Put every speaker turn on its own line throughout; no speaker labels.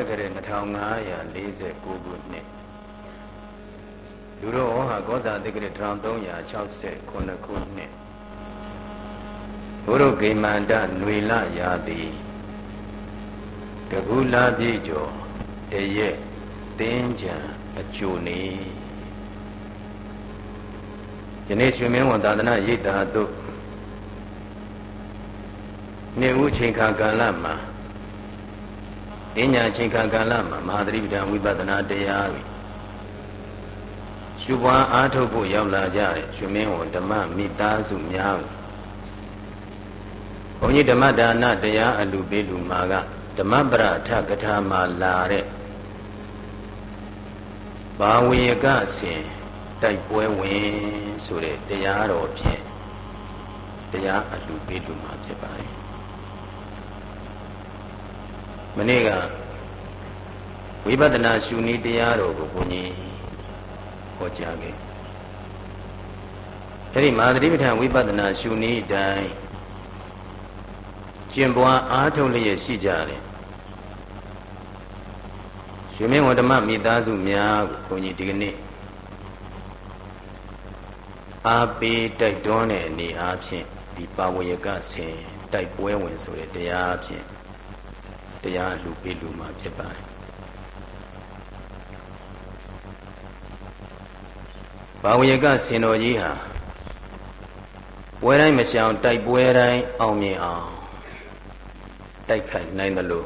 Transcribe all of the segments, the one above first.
က္ကရာ2549ခုနှစ်လူတော်ဟောဟာကောဇာတက္ကရာ1369ခုနှစ်ဘုရုဂိမန္တຫນွေလရာတိတကူလာပြည့်ကျော်တရက်တင်းကြံအကျိုနေယနေ့ရွှေမင်းဝန်သာသနာရိပ်သာတို့နေဦးချိန်ခါကာလမှာ အညာချိန်ခါကာလမှာမဟာသတိပဋ္ဌာန်ဝိပဿနာတရားတွေရှုပွားအားထုတ်ဖို့ရောက်လာကြတဲ့ရွှေမင်းဝန်ဓမ္မမိသားစုများဘုန်းကြီးဓမ္မဒါနတရားအလူပေးလူမာကဓမ္မပရထကထာမှာလာတဲ့ဘာဝေယကဆင်တိုက်ပွဲဝင်ဆိုတဲ့တရားတော်ဖြင့်တရားအလူပေးလူမာဖြစ်ပါတယ် မနေ့ကဝိပဿနာရှုနည်းတရားတော်ကိုဘုန်းကြီးဟောကြားခဲ့အဲ့ဒီမဟာသတိပဋ္ဌာန်ဝိပဿနာရှုနည်းတိုင်းကျင့်ပွားအားထုတ်လျက်ရှိကြတယ်ရွှေမင်းဝဓမ္မမိသားစုများကိုဘုန်းကြီးဒီကနေ့အားပေးတိုက်တွန်းတဲ့အနေအားဖြင့်ဒီပါဝရကဆင်တိုက်ပွဲဝင်ဆိုတဲ့တရားဖြင့် တရားလူပေးလူမှာဖြစ်ပါတယ်ဘာဝရကဆင်တော်ကြီးဟာပွဲတိုင်းမရှောင်တိုက်ပွဲတိုင်းအောင်မြင်အောင်တိုက်ခိုက်နိုင်သလို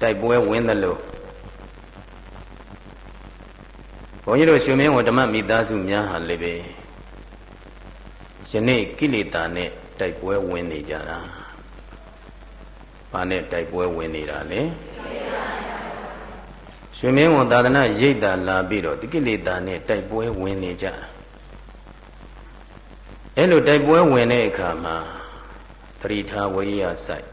တိုက်ပွဲဝင်သလိုဘုန်းကြီးတို့ရှင်မင်းဝဓမ္မမိသားစုများဟာလည်းပဲယနေ့ကိလေသာနဲ့တိုက်ပွဲဝင်နေကြတာ ဘာနဲ့တိုက်ပွဲဝင်နေတာလဲရှင်မင်းဝန်သာသနာရိတ်တာလာပြီးတော့ဒီကိလေသာနဲ့တိုက်ပွဲဝင်နေကြတာအဲ့လိုတိုက်ပွဲဝင်တဲ့အခါမှာသတိထားဝိရိယစိုက်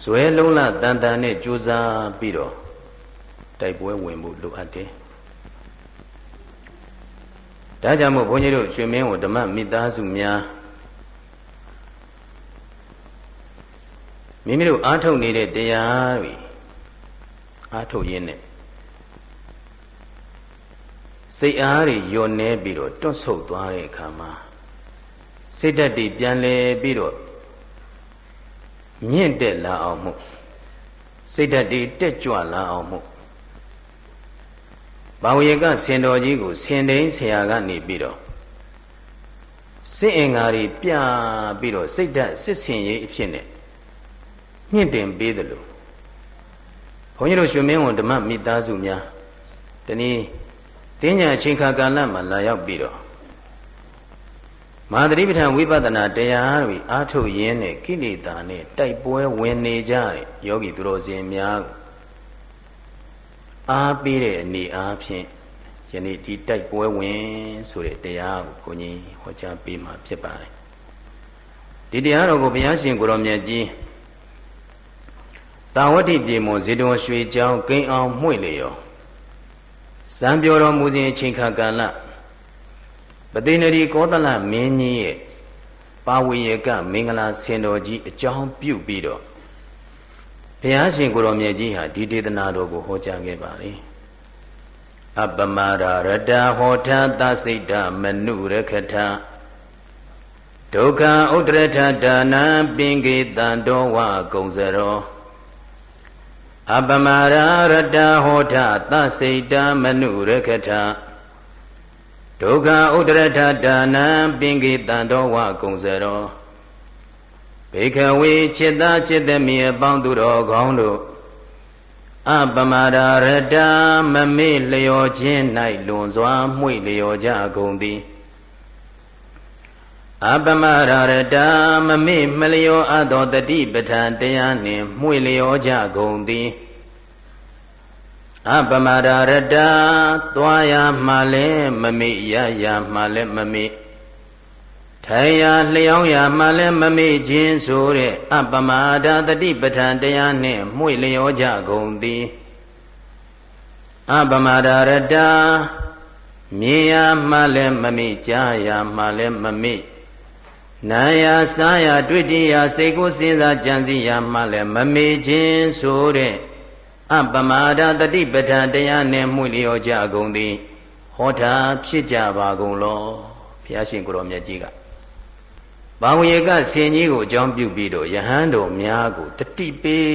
ဇွဲလုံးလတန်တန်နဲ့ကြိုးစားပြီးတော့တိုက်ပွဲဝင်မှုလိုအပ်တယ်ဒါကြောင့်မို့ဘုန်းကြီးတို့ရွှေမင်းကိုဓမ္မမိသားစုများ မိမိတို့အားထုတ်နေတဲ့တရားတွေအားထုတ်ရင်းနဲ့စိတ်အားတွေယွန်နေပြီးတော့တွန့်ဆုတ်သွားတဲ့အခါမှာစိတ်ဓာတ်တွေပြန်လဲပြီးတော့မြင့်တက်လာအောင်မှုစိတ်ဓာတ်တွေတက်ကြွလာအောင်မှုဘာဝေကဆင်တော်ကြီးကိုဆင်တိန်ဆရာကနေပြီးတော့စိတ်အင်္ဂါတွေပြပြီးတော့စိတ်ဓာတ်စစ်ဆင်ရေးအဖြစ်နဲ့ မြင့်တင်ပေးတယ်လို့ဘုန်းကြီးတို့ရွှေမင်းဝန်ဓမ္မမိသားစုများတနည်းတင်းညာအချိန်ခါကာလမှာလာရောက်ပြီးတော့မဟာသတိပဋ္ဌာန်ဝိပဿနာတရားတွေအားထုတ်ရင်းနဲ့ကိလေသာနဲ့တိုက်ပွဲဝင်နေကြတဲ့ယောဂီသူတော်စင်များအားပေးတဲ့အနေအားဖြင့်ယနေ့ဒီတိုက်ပွဲဝင်ဆိုတဲ့တရားကိုဘုန်းကြီးဟောကြားပေးမှာဖြစ်ပါတယ်ဒီတရားတော်ကိုဘုရားရှင်ကိုရောမြတ်ကြီး တာဝတိပြေမွန်ဇေတဝန်ရွှေချောင်းကိန်းအောင်မှွေလျောဇံပြောတော်မူစဉ်အချိန်ခါကာလပသိဏရီကောသလမင်းကြီးရဲ့ပါဝေယကမင်္ဂလာဆင်တော်ကြီးအကြောင်းပြုပြီးတော့ဘုရားရှင်ကိုရောမြတ်ကြီးဟာဒီဒေသနာတော်ကိုဟောကြားခဲ့ပါလေအပမရာရတဟောထသစိတ်တမနုရခထဒုက္ခဥဒရထဒါနံပင်ကေတံတော်ဝကုံစရော အပမရာရတဟောထသစိတ်တမနုရခထဒုက္ခဥဒရထဒါနံပင်ကေတံတော်ဝကုံစရောဘေခဝေจิตသားจิตသမီးအပေါင်းသူတော်ကောင်းတို့အပမရာရတမမေ့လျော်ခြင်း၌လွန်စွာမှွေလျော်ကြကုန်သည် အပမရာရတမမေ့မလျော်အပ်သောတတိပဋ္ဌာန်တရားနှင့်မှွေလျော်ကြကုန်သည်အပမရာရတသွားရမှလည်းမမေ့ရရမှလည်းမမေ့ထိုင်ရာလျောင်းရာမှလည်းမမေ့ခြင်းဆိုတဲ့အပမဒာတတိပဋ္ဌာန်တရားနှင့်မှွေလျောကြကုန်သည်အပမဒာရတမြင်ရာမှလည်းမမေ့ကြားရာမှလည်းမမေ့ နာယာစားရာတွေ့တိရာစိတ်ကိုစဉ်းစားကြံစည်ရာမှလည်းမမေ့ခြင်းဆိုတဲ့အပမာဒတတိပဋ္ဌာန်တရားနဲ့မှုလျောကြကုန်သည်ဟောတာဖြစ်ကြပါကုန်လောဘုရားရှင်ကိုရောမြတ်ကြီးကဘာဝေကဆင်ကြီးကိုအကြောင်းပြုပြီးတော့ယဟန်တော်များကိုတတိပေး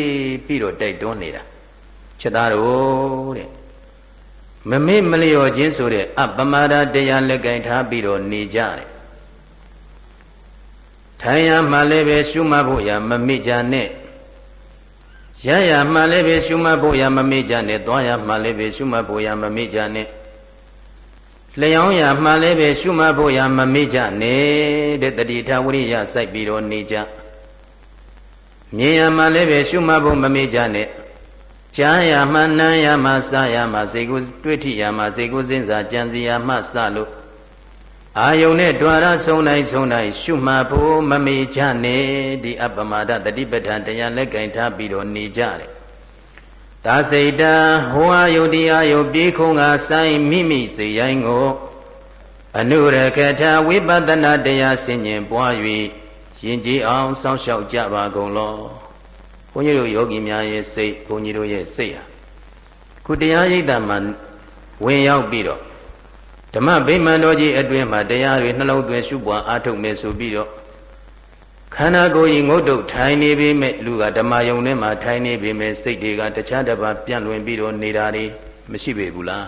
ပြီးတော့တိုက်တွန်းနေတာချက်သားတို့တဲ့မမေ့မလျော်ခြင်းဆိုတဲ့အပမာဒတရားလက်ကင်ထားပြီးတော့နေကြတယ် ထိုင်ရမှလည်းပဲရှုမှတ်ဖို့ရမမေ့ကြနဲ့ရရမှလည်းပဲရှုမှတ်ဖို့ရမမေ့ကြနဲ့သွားရမှလည်းပဲရှုမှတ်ဖို့ရမမေ့ကြနဲ့လျောင်းရမှလည်းပဲရှုမှတ်ဖို့ရမမေ့ကြနဲ့တဲ့တတိထဝရိယစိုက်ပြီးတော့နေကြမြင်ရမှလည်းပဲရှုမှတ်ဖို့မမေ့ကြနဲ့ကြားရမှနားရမှစားရမှစိတ်ကိုတွေ့ထိရမှစိတ်ကိုစဉ်းစားကြံစည်ရမှစလို့ အာယုန်နဲ့တွာရဆုံးတိုင်းဆုံးတိုင်းရှုမှတ်ဖို့မမေ့ကြနဲ့ဒီအပမဒတတိပဋ္ဌာန်တရားလက်ကင်ထားပြီးတော့နေကြတယ်သာစိတ်တံဟောအာယုတိအာယုပြေခုံကဆိုင်မိမိစိတ်ရိုင်းကိုအနုရကထဝိပဿနာတရားဆင်ញင်ပွား၍ယဉ်ကျေးအောင်စောင့်ရှောက်ကြပါကုန်လောဘုန်းကြီးတို့ယောဂီများရဲ့စိတ်ဘုန်းကြီးတို့ရဲ့စိတ်ဟာခုတရားရိပ်တာမှာဝင်ရောက်ပြီးတော့ ဓမ္မဗိမာန်တော်ကြီးအတွင်းမှာတရားတွေနှလုံးသွင်းရှုပွားအားထုတ်မယ်ဆိုပြီးတော့ခန္ဓာကိုယ်ကြီးငုတ်တုတ်ထိုင်နေပြီမဲ့လူကဓမ္မယုံထဲမှာထိုင်နေပြီမဲ့စိတ်တွေကတခြားတစ်ပါးပြန့်လွင်ပြီးတော့နေတာတွေမရှိပေဘူးလား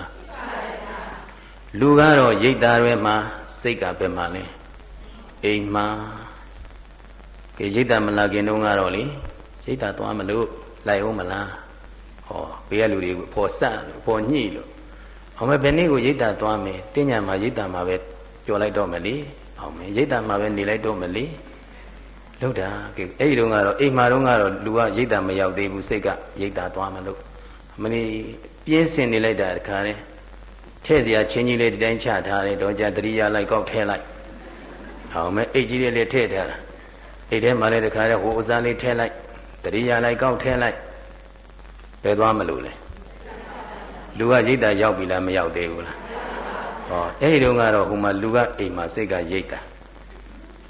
လူကတော့ရိတ်သားတွေမှာစိတ်ကဘယ်မှာလဲအိမ်မှာကဲရိတ်သားမလာခင်တုန်းကတော့လေရိတ်သားသွားမလို့လိုက်အောင်မလားဟောဘေးကလူတွေကိုပေါ်ဆက်ပေါ်ညှိလို့ အောင်မဘယ်နေ့ကိုရိတ်သားသွားမယ်တင်းညာမှာရိတ်သားမှာပဲကြော်လိုက်တော့မယ်လေအောင်မယ်ရိတ်သားမှာပဲနေလိုက်တော့မယ်လေလောက်တာကဲအဲ့ဒီတုန်းကတော့အိမ်မှာတုန်းကတော့လူကရိတ်တာမရောက်သေးဘူးစိတ်ကရိတ်တာသွားမလို့မနေပြင်းစင်နေလိုက်တာတခါလေထဲ့စရာချင်းကြီးလေးဒီတိုင်းချထားတယ်တော့ကြတရိယာလိုက်ကောက်ထဲလိုက်ဟောမဲအိတ်ကြီးလေးလေးထည့်ထားတာအိတ်ထဲမှာလည်းတခါလေဟိုဥစားလေးထည့်လိုက်တရိယာလိုက်ကောက်ထဲလိုက်ဘယ်သွားမလို့လဲ လူကရိတ်တာရောက်ပြီလားမရောက်သေးဘူးလားဟောအဲ့ဒီတုန်းကတော့ဟိုမှာလူကအိမ်မှာစိတ်ကရိတ်တာ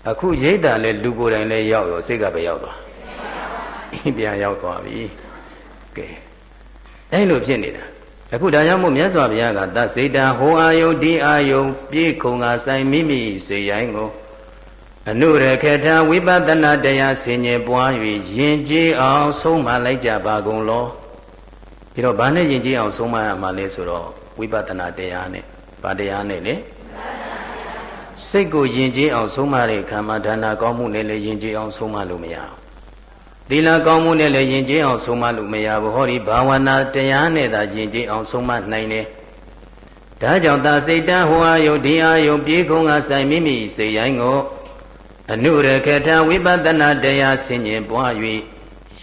အခုရိတ်တာလဲလူကိုယ်တိုင်လဲရောက်ရောစိတ်ကပဲရောက်သွားပြန်ရောက်သွားပြီကဲအဲ့လိုဖြစ်နေတာအခုဒါကြောင့်မို့မြတ်စွာဘုရားကသစေတံဟောအာယုဒီအာယုပြေခုံကဆိုင်မိမိစေရိုင်းကိုအနုရခေထဝိပဿနာတရားဆင်ញင်ပွား၍ယဉ်ကျေးအောင်ဆုံးမလိုက်ကြပါကုန်လော ဒီတော့ဘာနဲ့ယဉ်ကျေးအောင်ဆုံးမရမှာလဲဆိုတော့ဝိပဿနာတရားနဲ့ဗာတရားနဲ့လေစိတ်ကိုယဉ်ကျေးအောင်ဆုံးမတဲ့အခါမှာဒါနာကောင်းမှုနဲ့လည်းယဉ်ကျေးအောင်ဆုံးမလို့မရဘူးသီလကောင်းမှုနဲ့လည်းယဉ်ကျေးအောင်ဆုံးမလို့မရဘူးဟောဒီဘာဝနာတရားနဲ့သာယဉ်ကျေးအောင်ဆုံးမနိုင်တယ်ဒါကြောင့်သာစိတ်တဟောအာယုဒီအာယုပြေခုံကဆိုင်မိမိစိတ်ရိုင်းကိုအနုရခထဝိပဿနာတရားဆင်ញင်ပွား၍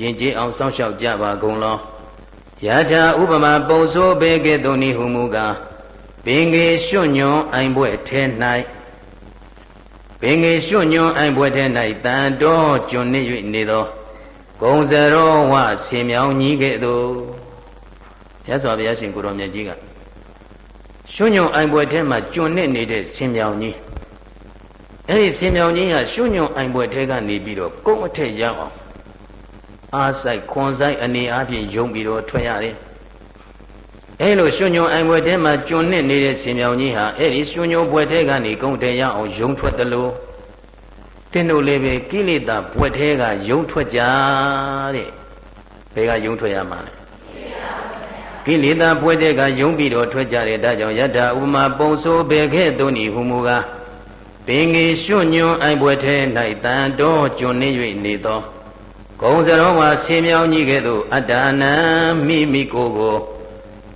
ယဉ်ကျေးအောင်စောင့်ရှောက်ကြပါကုန်လော ယထာဥပမာပုံစိုးဘေကဲ့သို့နိဟုမူကားပင်ကေရွှွညွန်အိုင်ဘွဲ့ထဲ၌ပင်ငယ်ရွှွညွန်အိုင်ဘွယ်ထဲ၌တန်တော်ကျွန်းနေ၍နေသောဂုံစရောဝဆင်မြောင်ကြီးကဲ့သို့ရသော်ဘုရားရှင်ကိုရောမြတ်ကြီးကရွှွညွန်အိုင်ဘွယ်ထဲမှာကျွန်းနေနေတဲ့ဆင်မြောင်ကြီးအဲ့ဒီဆင်မြောင်ကြီးကရွှွညွန်အိုင်ဘွယ်ထဲကနေပြီးတော့ကုန်းအထက်ရောက်အောင် အားဆိုင်ခွန်ဆိုင်အနေအချင်းယုံပြီးတော့ထွက်ရတယ်အဲလိုရွှွညွန်အိုင်ဘွယ်ထဲမှာကျွန်းနဲ့နေတဲ့ဆင်မြောင်ကြီးဟာအဲ့ဒီရွှွညွန်ဘွယ်ထဲကနေကုန်းတယ်ရအောင်ယုံထွက်တယ်လို့တင်းတို့လည်းပဲကိလေသာဘွယ်ထဲကယုံထွက်ကြတဲ့ဘယ်ကယုံထွက်ရမှာလဲကိလေသာဘွယ်ထဲကယုံပြီးတော့ထွက်ကြတယ်ဒါကြောင့်ယတ္တဥမာပုံဆိုးဘယ်ခဲ့သွနိဟုမူကားပင်ငေရွှွညွန်အိုင်ဘွယ်ထဲ၌တန်တော်ကျွန်းနေ၍နေသော ဂုံစရောဝါဆင်မြောင်ကြီးကဲ့သို့အတ္တနာမိမိကိုယ်ကို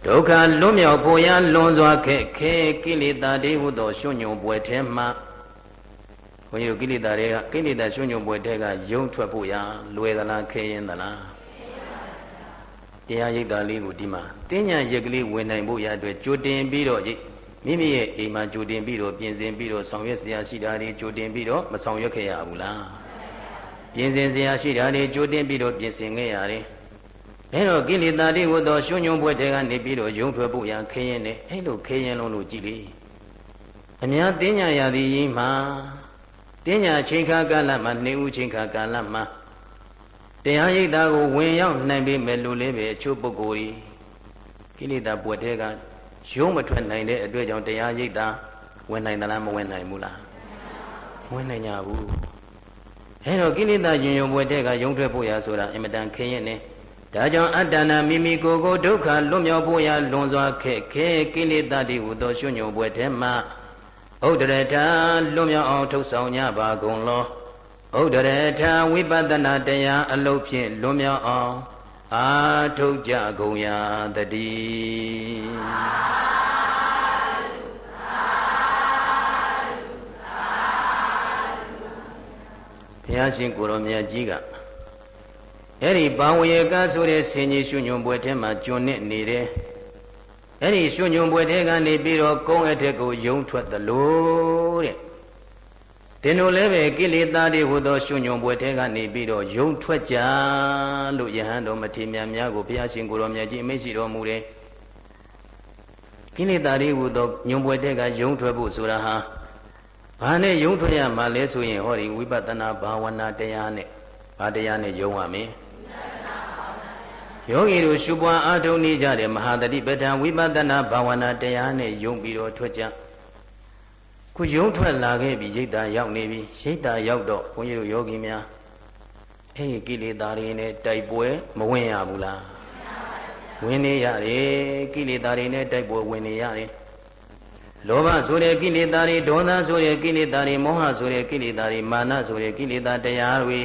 ဒုက္ခလွတ်မြောက်ဖို့ရလွန်စွာခက်ခဲကိလေသာတွေဟုသောရွှွညုံပွဲထဲမှဘုန်းကြီးတို့ကိလေသာတွေကကိလေသာရွှွညုံပွဲထဲကယုံထွက်ဖို့ရလွယ်သလားခဲရင်သလားတရားရိပ်တာလေးကိုဒီမှာတင်းညာရက်ကလေးဝင်နိုင်ဖို့ရအတွက်ကြိုတင်ပြီးတော့မိမိရဲ့အိမ်မှာကြိုတင်ပြီးတော့ပြင်ဆင်ပြီးတော့ဆောင်ရွက်စရာရှိတာတွေကြိုတင်ပြီးတော့မဆောင်ရွက်ခဲ့ရဘူးလား ပြင်ဆင်စရာရှိတာတွေကြိုတင်ပြီးတော့ပြင်ဆင်ခဲ့ရတယ်အဲတော့ကိလေသာတွေကိုတော့ရှုံညုံပွဲတဲကနေပြီးတော့ယုံထွက်ဖို့ရခရင်နဲ့အဲလိုခရင်လုံးလို့ကြည်လေအများတင်းညာရာသီကြီးမှာတင်းညာချိန်ခါကာလမှာနေဦးချိန်ခါကာလမှာတရားရိပ်တာကိုဝင်ရောက်နိုင်ပြီမဲ့လို့လေးပဲအချို့ပုဂ္ဂိုလ်ကြီးကိလေသာပွက်တဲ့ကရုံးမထွက်နိုင်တဲ့အတွက်ကြောင့်တရားရိပ်တာဝင်နိုင်သလားမဝင်နိုင်ဘူးလားမဝင်နိုင်ကြဘူး အဲတော့ကိလေသာယဉ်ယုံပွက်တဲ့ကရုံးထွက်ဖို့ရဆိုတာအင်မတန်ခရင်နေဒါကြောင့်အတ္တနာမိမိကိုယ်ကိုဒုက္ခလွတ်မြောက်ဖို့ရလွန်စွာခက်ခဲကိလေသာတွေဟူသောရွှညုံပွက်တဲ့မှာဥဒရထလွတ်မြောက်အောင်ထုတ်ဆောင်ကြပါကုန်လောဥဒရထဝိပဿနာတရားအလုပ်ဖြင့်လွတ်မြောက်အောင်အာထုတ်ကြကုန်ရာတည်း ရားရှင်ကိုရောမြတ်ကြီးကအဲ့ဒီဘာဝေကဆိုတဲ့ဆင်ကြီးရှုညွန်ပွဲထဲမှာကျွန်းနဲ့နေတယ်အဲ့ဒီရှုညွန်ပွဲထဲကနေပြီးတော့ကုန်းအထက်ကိုယုံထွက်သလိုတဲ့တင်တို့လည်းပဲကိလေသာတွေဟူသောရှုညွန်ပွဲထဲကနေပြီးတော့ယုံထွက်ကြလို့ယဟန်တော်မထေရမြတ်ကိုဘုရားရှင်ကိုရောမြတ်ကြီးအမိန့်ရှိတော်မူတယ်ကိလေသာတွေဟူသောညွန်ပွဲထဲကယုံထွက်ဖို့ဆိုတာဟာ ဘာနဲ့ယုံထွက်ရမှာလဲဆိုရင်ဟောဒီဝိပဿနာဘာဝနာတရားနဲ့ဘာတရားနဲ့ယုံရမလဲယောဂီတို့ရှုပွားအားထုတ်နေကြတဲ့မဟာတတိပဋ္ဌာန်ဝိပဿနာဘာဝနာတရားနဲ့ယုံပြီးတော့ထွက်ကြခုယုံထွက်လာခဲ့ပြီရိတ်တာရောက်နေပြီရိတ်တာရောက်တော့ဘုန်းကြီးတို့ယောဂီများအဲ့ဒီကိလေသာတွေနဲ့တိုက်ပွဲမဝင်ရဘူးလားဝင်နေရတယ်ကိလေသာတွေနဲ့တိုက်ပွဲဝင်နေရတယ် လောဘဆိုတဲ့ကိလေသာတွေဒေါသဆိုတဲ့ကိလေသာတွေမောဟဆိုတဲ့ကိလေသာတွေမာနဆိုတဲ့ကိလေသာတရားတွေ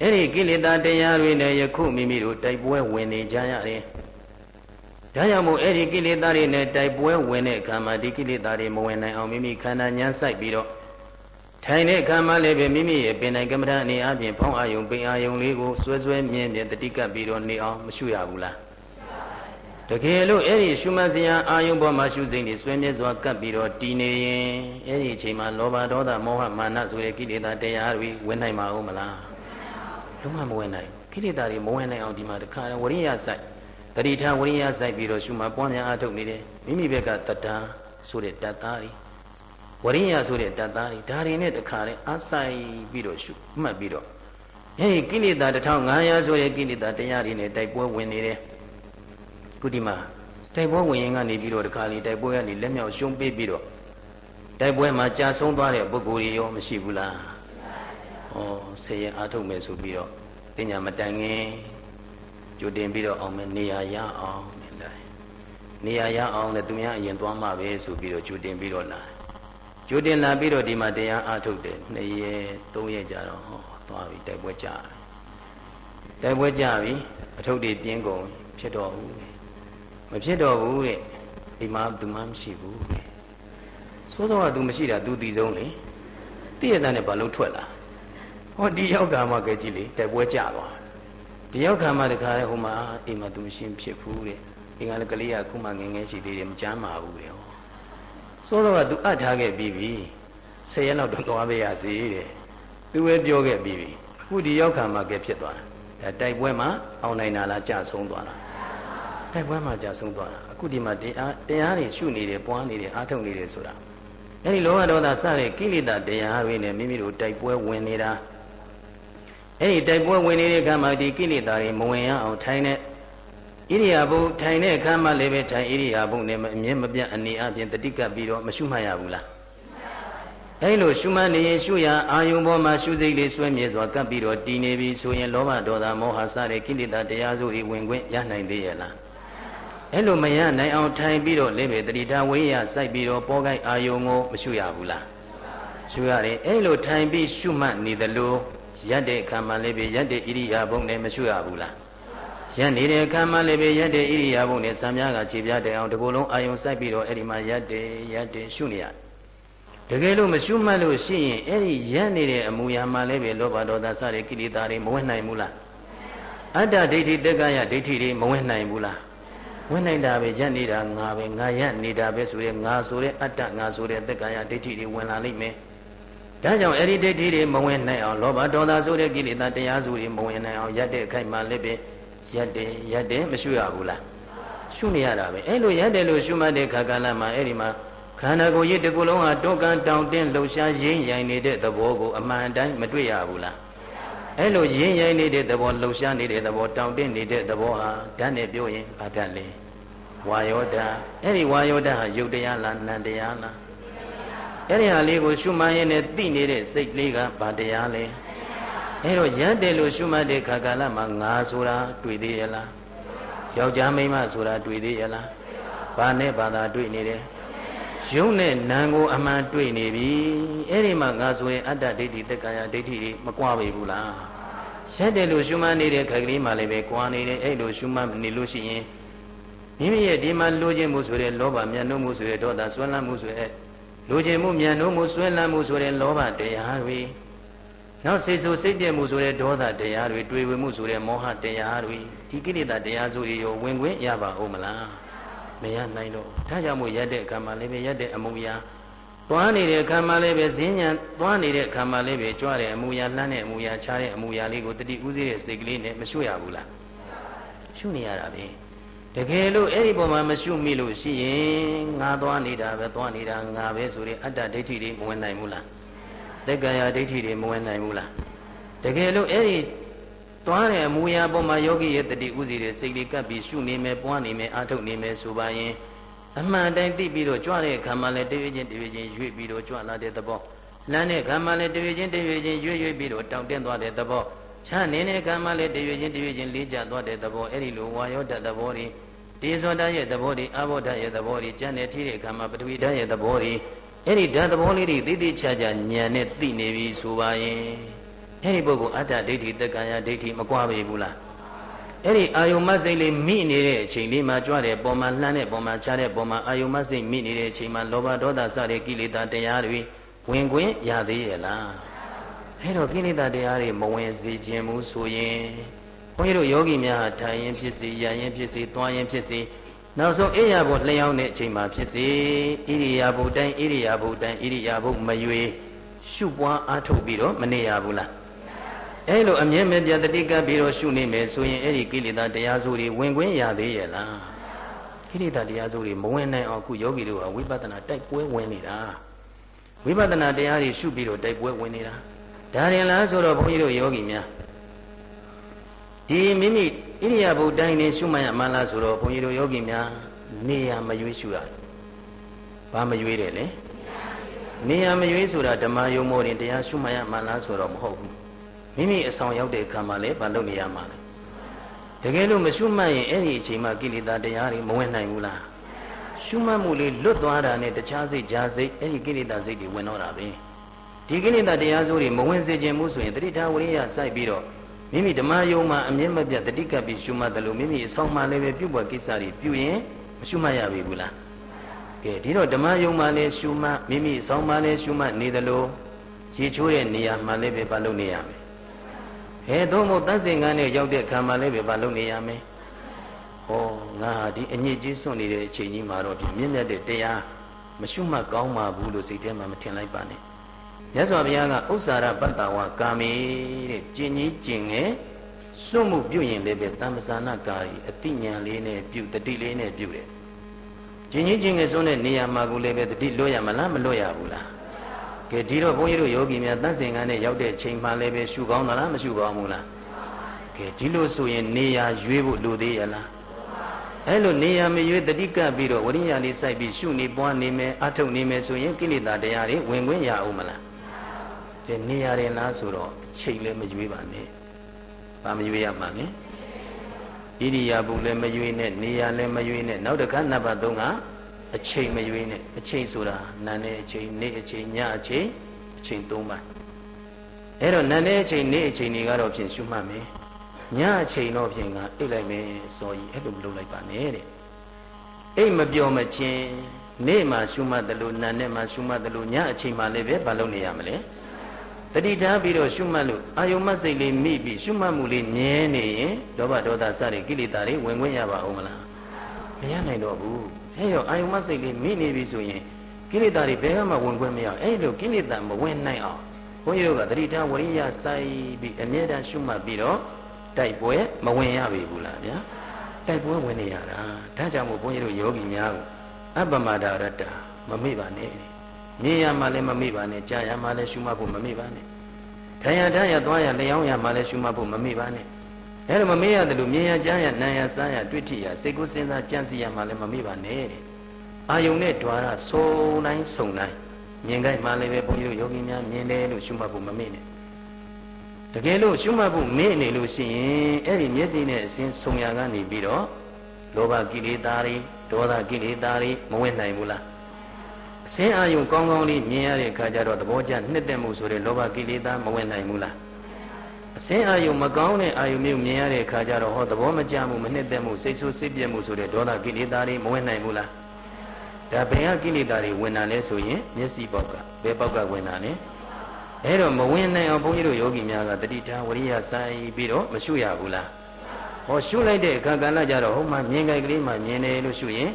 အဲ့ဒီကိလေသာတရားတွေနဲ့ယခုမိမိတို့တိုက်ပွဲဝင်နေကြရတယ်။ဒါကြောင့်မို့အဲ့ဒီကိလေသာတွေနဲ့တိုက်ပွဲဝင်တဲ့အခါမှာဒီကိလေသာတွေမဝင်နိုင်အောင်မိမိခန္ဓာညှမ်းဆိုင်ပြီးတော့ထိုင်တဲ့အခါမှာလည်းပဲမိမိရဲ့ပင်နိုင်ကမ္မဋ္ဌာန်းအနေအချင်းဖောင်းအာယုံပင်အာယုံလေးကိုဆွဲဆွဲမြင်းမြင်းတတိကပ်ပြီးတော့နေအောင်မရှုရဘူးလား တကယ်လို့အဲ့ဒီရှုမှတ်စရာအာယုံပေါ်မှာရှုစိမ့်နေဆွဲမြဲစွာကပ်ပြီးတော့တည်နေရင်အဲ့ဒီအချိန်မှာလောဘဒေါသမောဟမာနဆိုတဲ့ကိလေသာတရားတွေဝင်နိုင်မှာဦးမလားလုံးဝမဝင်နိုင်ခိရိတာတွေမဝင်နိုင်အောင်ဒီမှာတခါဝရိယစိုက်တတိထဝရိယစိုက်ပြီးတော့ရှုမှပွားများအားထုတ်နေတယ်မိမိဘက်ကတတန်ဆိုတဲ့တတ်သားတွေဝရိယဆိုတဲ့တတ်သားတွေဒါတွေနဲ့တခါလဲအားဆိုင်ပြီးတော့ရှုမှတ်ပြီးတော့အဲဒီကိလေသာ1500ဆိုတဲ့ကိလေသာတရားတွေနဲ့တိုက်ပွဲဝင်နေတယ် ခုဒီမှာတိုက်ပွဲဝင်ရင်ကနေပြီးတော့တခါလေတိုက်ပွဲကနေလက်မြောက်ရှုံးပေးပြီးတော့တိုက်ပွဲမှာကြာဆုံးသွားတဲ့ပုဂ္ဂိုလ်တွေရောမရှိဘူးလားဩဆေးရအားထုတ်မယ်ဆိုပြီးတော့တင်ညာမတိုင်ခင်ကြိုတင်ပြီးတော့အောင်မယ်နေရာရအောင်နဲ့လာနေရာရအောင်နဲ့သူများအရင်သွားမှပဲဆိုပြီးတော့ကြိုတင်ပြီးတော့လာကြိုတင်လာပြီးတော့ဒီမှာတရားအားထုတ်တယ်နှစ်ရက်သုံးရက်ကြာတော့ဟောသွားပြီတိုက်ပွဲကြာတိုက်ပွဲကြာပြီအထုတ်တွေပြင်းကုန်ဖြစ်တော့ဘူး မဖြစ်တော့ဘူးတဲ့ဒီမှာသူမှမရှိဘူးတဲ့စိုးစောကသူမရှိတာသူတည်ဆုံးလေတည့်ရတဲ့နဲ့ဘာလို့ထွက်လာဟောဒီယောက်ကမှကြကြည့်လေတိုက်ပွဲကြသွားဒီယောက်ကမှတခါလေဟိုမှာအိမ်မှာသူမရှိဖြစ်ဘူးတဲ့ဒီကလည်းကလေးကခုမှငငယ်ရှိသေးတယ်မကြမ်းပါဘူးတဲ့ဟောဆိုတော့ကသူအပ်ထားခဲ့ပြီးပြီဆယ်ရက်လောက်တော့သွားပေးရစီတဲ့သူပဲပြောခဲ့ပြီးပြီအခုဒီယောက်ခံမှကဲဖြစ်သွားတာဒါတိုက်ပွဲမှာအောင်နိုင်တာလားကြဆုံးသွားတာ တိုက်ပွဲမှာကြဆုံးသွားတာအခုဒီမှာတရားတရားတွေရှုနေတယ်ပွားနေတယ်အားထုတ်နေတယ်ဆိုတာအဲဒီလောဘဒေါသစတဲ့ကိလေသာတရားတွေနဲ့မိမိတို့တိုက်ပွဲဝင်နေတာအဲ့ဒီတိုက်ပွဲဝင်နေတဲ့အခါမှာဒီကိလေသာတွေမဝင်ရအောင်ထိုင်တဲ့ဣရိယာပုထိုင်တဲ့အခါမှာလည်းပဲထိုင်ဣရိယာပုနဲ့အမြဲမပြတ်အနေအချင်းတတိကပ်ပြီးတော့မရှုမှတ်ရဘူးလားအဲ့လိုရှုမှတ်နေရင်ရှုရအာယုံပေါ်မှာရှုစိတ်လေးဆွဲမြဲစွာကပ်ပြီးတော့တည်နေပြီဆိုရင်လောဘဒေါသမောဟစတဲ့ကိလေသာတရားစုတွေဝင်ခွင့်ရနိုင်သေးရဲ့လား အဲ့လိုမရနိုင်အောင်ထိုင်ပြီးတော့လည်းပဲတတိတာဝိရိယစိုက်ပြီးတော့ပေါ်ကိုက်အာယုံကိုမရှုရဘူးလားရှုရတယ်အဲ့လိုထိုင်ပြီးရှုမှတ်နေသလိုရက်တဲ့အခါမှလည်းပဲရက်တဲ့ဣရိယာပုနဲ့မရှုရဘူးလားရက်နေတဲ့အခါမှလည်းပဲရက်တဲ့ဣရိယာပုနဲ့ဆံမြားကခြေပြတဲ့အောင်ဒီကိုယ်လုံးအာယုံစိုက်ပြီးတော့အဲ့ဒီမှာရက်တဲ့ရက်တဲ့ရှုနေရတကယ်လို့မရှုမှတ်လို့ရှိရင်အဲ့ဒီရက်နေတဲ့အမူအရာမှလည်းပဲလောဘဒေါသစတဲ့ကိလေသာတွေမဝင်နိုင်ဘူးလားအတ္တဒိဋ္ဌိတက္ကယဒိဋ္ဌိတွေမဝင်နိုင်ဘူးလား ဝင်နိုင်တာပဲရက်နေတာငါပဲငါရက်နေတာပဲဆိုရဲငါဆိုတဲ့အတ္တငါဆိုတဲ့တက္ကယဒိဋ္ဌိတွေဝင်လာလိမ့်မယ်ဒါကြောင့်အဲ့ဒီဒိဋ္ဌိတွေမဝင်နိုင်အောင်လောဘဒေါသဆိုတဲ့ကိလေသာတရားစုတွေမဝင်နိုင်အောင်ရက်တဲ့အခိုက်မှာလည်းပဲရက်တယ်ရက်တယ်မရှုရဘူးလားရှုနေရတာပဲအဲ့လိုရက်တယ်လို့ရှုမှတ်တဲ့ခါကာလမှာအဲ့ဒီမှာခန္ဓာကိုယ်ကြီးတစ်ခုလုံးဟာတောကန်တောင်တင်းလှုပ်ရှားရင်းရိုင်နေတဲ့သဘောကိုအမှန်တိုင်းမတွေ့ရဘူးလားအဲ့လိုရင်းရိုင်းနေတဲ့သဘောလှုပ်ရှားနေတဲ့သဘောတောင့်တင်းနေတဲ့သဘောဟာဓာတ်နဲ့ပြောရင်ဘာဓာတ်လဲ ဝါယောဓာတ်အဲ့ဒီဝါယောဓာတ်ဟာယုတ်တရားလားနံတရားလားအဲ့ဒီဟာလေးကိုရှုမှတ်ရင်းနဲ့သိနေတဲ့စိတ်လေးကဘာတရားလဲအဲ့တော့ရက်တယ်လို့ရှုမှတ်တဲ့ခါကာလမှာငါဆိုတာတွေ့သေးရလားယောက်ျားမိန်းမဆိုတာတွေ့သေးရလားဘာနဲ့ဘာသာတွေ့နေတယ်ရုပ်နဲ့နာမ်ကိုအမှန်တွေ့နေပြီအဲ့ဒီမှာငါဆိုရင်အတ္တဒိဋ္ဌိတက္ကာယဒိဋ္ဌိတွေမကွာပေဘူးလားရက်တယ်လို့ရှုမှတ်နေတဲ့ခက်ကလေးမှလည်းပဲကွာနေတယ်အဲ့လိုရှုမှတ်နေလို့ရှိရင် မိမိရဲ့ဒီမှာလိုချင်မှုဆိုတဲ့လောဘမြတ်နှုတ်မှုဆိုတဲ့ဒေါသဆွမ်းလန်းမှုဆိုတဲ့လိုချင်မှုမြတ်နှုတ်မှုဆွမ်းလန်းမှုဆိုတဲ့လောဘတရားတွေနောက်စိတ်ဆိုစိတ်ပြည့်မှုဆိုတဲ့ဒေါသတရားတွေတွေ့ဝေမှုဆိုတဲ့မောဟတရားတွေဒီကိလေသာတရားစုတွေရောဝင်ခွင့်ရပါဦးမလားမရနိုင်တော့ဒါကြောင့်မို့ရက်တဲ့အခါမှာလည်းပဲရက်တဲ့အမှုရာသွားနေတဲ့အခါမှာလည်းပဲဈဉ္ညာသွားနေတဲ့အခါမှာလည်းပဲကြွားတဲ့အမှုရာလှမ်းတဲ့အမှုရာခြားတဲ့အမှုရာလေးကိုတတိဥသိတဲ့စိတ်ကလေးနဲ့မရှုရဘူးလားရှုနေရတာပဲ တကယ်လို့အဲ့ဒီပုံမှာမရှုမိလို့ရှိရင်ငါသွားနေတာပဲသွားနေတာငါပဲဆိုတဲ့အတ္တဒိဋ္ဌိတွေမဝင်နိုင်ဘူးလားတက္ကရာဒိဋ္ဌိတွေမဝင်နိုင်ဘူးလားတကယ်လို့အဲ့ဒီသွားတဲ့အမူအရာပေါ်မှာယောဂီရဲ့တတိဥစီတဲ့စိတ်လေးကပ်ပြီးရှုနေမယ်ပွားနေမယ်အာထုတ်နေမယ်ဆိုပါရင်အမှန်တိုင်းသိပြီးတော့ကြွတဲ့ခံမှလည်းတရွေ့ချင်းတရွေ့ချင်းရွေ့ပြီးတော့ကြွလာတဲ့သဘောလမ်းတဲ့ခံမှလည်းတရွေ့ချင်းတရွေ့ချင်းရွေ့ရွေ့ပြီးတော့တောင့်တင်းသွားတဲ့သဘော ချမ်းနေတဲ့ခံမှလည်းတရွေ့ချင်းတရွေ့ချင်းလေးကျသွားတဲ့သဘောအဲ့ဒီလိုဝါယောတသဘောတွေတေဇောတရဲ့သဘောတွေအဘောဓရဲ့သဘောတွေကျန်တဲ့ထိတဲ့ခံမှပထဝီဓာတ်ရဲ့သဘောတွေအဲ့ဒီဓာတ်သဘောလေးတွေသိသိချာချာဉာဏ်နဲ့သိနေပြီဆိုပါရင်အဲ့ဒီပုဂ္ဂိုလ်အတ္တဒိဋ္ဌိတက္ကရာဒိဋ္ဌိမကွာပေဘူးလားအဲ့ဒီအာယုံမစိတ်လေးမိနေတဲ့အချိန်လေးမှာကြွတဲ့ပုံမှန်လှမ်းတဲ့ပုံမှန်ချတဲ့ပုံမှန်အာယုံမစိတ်မိနေတဲ့အချိန်မှာလောဘဒေါသစတဲ့ကိလေသာတရားတွေဝင်ခွင့်ရသေးရဲ့လား အဲ့တော့ကိလေသာတရားတွေမဝင်စေခြင်းဘူးဆိုရင်ဘုန်းကြီးတို့ယောဂီများဟာထိုင်ရင်ဖြစ်စေရရင်ဖြစ်စေသွားရင်ဖြစ်စေနောက်ဆုံးအိယာဘုလျှောင်းတဲ့အချိန်မှာဖြစ်စေဣရိယာပုတိုင်းဣရိယာပုတိုင်းဣရိယာပုမရွေရှုပွားအားထုတ်ပြီးတော့မနေရဘူးလားအဲ့လိုအမြဲမပြတ်တတိကပ်ပြီးတော့ရှုနေမယ်ဆိုရင်အဲ့ဒီကိလေသာတရားစုတွေဝင်ခွင့်ရသေးရဲ့လားကိလေသာတရားစုတွေမဝင်နိုင်အောင်ခုယောဂီတို့ကဝိပဿနာတိုက်ပွဲဝင်နေတာဝိပဿနာတရားတွေရှုပြီးတော့တိုက်ပွဲဝင်နေတာ ဒါရင်လားဆိုတော့ဘုန်းကြီးတို့ယောဂီများဒီမိမိဣရိယာပုတိုင်းနေရှုမှတ်ရမှလားဆိုတော့ဘုန်းကြီးတို့ယောဂီများနေရမရွေးရှုရတယ်ဘာမရွေးတယ်လဲနေရမရွေးဆိုတာဓမ္မယုံမောရင်တရားရှုမှတ်ရမှလားဆိုတော့မဟုတ်ဘူးမိမိအဆောင်ရောက်တဲ့အခါမှာလည်းဘာလုပ်နေရမှာလဲတကယ်လို့မရှုမှတ်ရင်အဲ့ဒီအချိန်မှာကိလေသာတရားတွေမဝင်နိုင်ဘူးလားရှုမှတ်မှုလေးလွတ်သွားတာနဲ့တခြားစိတ်ကြားစိတ်အဲ့ဒီကိလေသာစိတ်တွေဝင်တော့တာပဲ ဒီကိလေသာတရားစိုးတွေမဝင်စေခြင်းမှုဆိုရင်တတိထားဝရိယစိုက်ပြီးတော့မိမိဓမ္မယုံမှာအမြင့်မပြတ်တတိကပ်ပြီးရှုမှတ်တယ်လို့မိမိအဆောင်မှာလည်းပဲပြုတ်ပွားကိစ္စတွေပြုရင်မရှုမှတ်ရပြီဘူးလားကဲဒီတော့ဓမ္မယုံမှာလည်းရှုမှတ်မိမိအဆောင်မှာလည်းရှုမှတ်နေတယ်လို့ရေချိုးတဲ့နေရာမှာလည်းပဲမလုပ်နေရမယ်အဲသို့မဟုတ်တတ်စင်ကန်းနဲ့ရောက်တဲ့ခံမှာလည်းပဲမလုပ်နေရမယ်ဟောငါဟာဒီအညစ်အကြေးစွန့်နေတဲ့အချိန်ကြီးမှာတော့ဒီမြင့်မြတ်တဲ့တရားမရှုမှတ်ကောင်းပါဘူးလို့စိတ်ထဲမှာမထင်လိုက်ပါနဲ့ မြတ်စွာဘုရားကဥစ္စာရပတ္တဝကာမေတဲ့ကျင်ကြီးကျင်ငယ်စွန့်မှုပြုရင်လည်းပဲတမ္ပဇာနာကာရီအတိညာလေးနဲ့ပြုတတိလေးနဲ့ပြုတယ်ကျင်ကြီးကျင်ငယ်စွန့်တဲ့နေရာမှာကိုလည်းပဲတတိလွတ်ရမလားမလွတ်ရဘူးလားကဲဒီတော့ဘုန်းကြီးတို့ယောဂီများတန့်စင်ကန်းနဲ့ရောက်တဲ့ချိန်မှလည်းပဲရှုကောင်းသလားမရှုကောင်းဘူးလားကဲဒီလိုဆိုရင်နေရာရွေးဖို့လိုသေးရလားအဲ့လိုနေရာမရွေးတတိကပ်ပြီးတော့ဝရိယလေးစိုက်ပြီးရှုနေပွားနေမယ်အထုတ်နေမယ်ဆိုရင်ကိလေသာတရားတွေဝင်ခွင့်ရအောင်မလား တဲ့နေရာရင်လားဆိုတော့အချိန်လည်းမရွေးပါနဲ့။ဘာမရွေးရမှာလဲ။ဣရိယာပုလည်းမရွေးနဲ့နေရာလည်းမရွေးနဲ့နောက်တစ်ခါနံပါတ်3ကအချိန်မရွေးနဲ့အချိန်ဆိုတာနာနေအချိန်နေ့အချိန်ညအချိန်အချိန်၃ပါး။အဲ့တော့နာနေအချိန်နေ့အချိန်တွေကတော့ဖြင့်ရှုမှတ်မယ်။ညအချိန်တော့ဖြင့်ကအိတ်လိုက်မယ်စော်ကြီးအဲ့လိုမလုပ်လိုက်ပါနဲ့တဲ့။အိတ်မပြောမချင်းနေ့မှာရှုမှတ်တယ်လို့နာနဲ့မှာရှုမှတ်တယ်လို့ညအချိန်မှလည်းပဲမလုပ်နေရမလဲ။ တတိထားပြီးတော့ရှုမှတ်လို့အာယုံမစိတ်လေးမိပြီးရှုမှတ်မှုလေးမြဲနေရင်ဒေါဘဒေါသစတဲ့ကိလေသာတွေဝင်ခွင့်ရပါဦးမလားမရနိုင်တော့ဘူးအဲရောအာယုံမစိတ်လေးမိနေပြီဆိုရင်ကိလေသာတွေဘယ်မှဝင်ခွင့်မရအဲလိုကိလေသာမဝင်နိုင်အောင်ဘုန်းကြီးတို့ကတတိထားဝရိယစိုက်ပြီးအမြဲတမ်းရှုမှတ်ပြီးတော့တိုက်ပွဲမဝင်ရပြီဘူးလားဗျာတိုက်ပွဲဝင်နေရတာဒါကြောင့်မို့ဘုန်းကြီးတို့ယောဂီများကိုအပ္ပမဒါရတ္တမမေ့ပါနဲ့ မြင်ရမှလည်းမမေ့ပါနဲ့ကြားရမှလည်းရှုမှတ်ဖို့မမေ့ပါနဲ့တ ထိုင်ရထိုင်ရသွားရလျောင်းရမှလည်းရှုမှတ်ဖို့မမေ့ပါနဲ့အဲလိုမမေ့ရတယ်လို့မြင်ရကြားရနားရစားရတွေ့ထိရစိတ်ကိုစဉ်းစားကြံစည်ရမှလည်းမမေ့ပါနဲ့တဲ့အာယုံနဲ့ द्वार ဆုံတိုင်းဆုံတိုင်းမြင်ကြိုက်မှလည်းပဲဘုန်းကြီးတို့ယောဂီများမြင်တယ်လို့ရှုမှတ်ဖို့မမေ့နဲ့တကယ်လို့ရှုမှတ်ဖို့မေ့နေလို့ရှိရင်အဲ့ဒီမျက်စိနဲ့အစဉ်ဆုံရကနေပြီးတော့လောဘကိလေသာတွေဒေါသကိလေသာတွေမဝင်နိုင်ဘူးလား အစင်းအာယုံကောင်းကောင်းလေးမြင်ရတဲ့အခါကျတော့သဘောကျနှစ်သက်မှုဆိုတဲ့လောဘကိလေသာမဝင်နိုင်ဘူးလားအစင်းအာယုံမကောင်းတဲ့အာယုံမျိုးမြင်ရတဲ့အခါကျတော့ဟောသဘောမကျမှုမနှစ်သက်မှုစိတ်ဆိုးစိတ်ပြည့်မှုဆိုတဲ့ဒေါသကိလေသာတွေမဝင်နိုင်ဘူးလားဒါဘယ်ဟာကိလေသာတွေဝင်တာလဲဆိုရင်မျက်စိပေါက်ကဘယ်ပေါက်ကဝင်တာလဲအဲ့တော့မဝင်နိုင်အောင်ဘုန်းကြီးတို့ယောဂီများကတတိထားဝရိယဆိုင်ပြီးတော့မရှုရဘူးလားဟောရှုလိုက်တဲ့အခါကလည်းကြတော့ဟိုမှာမြင်ကြိုက်ကလေးမှမြင်တယ်လို့ရှုရင်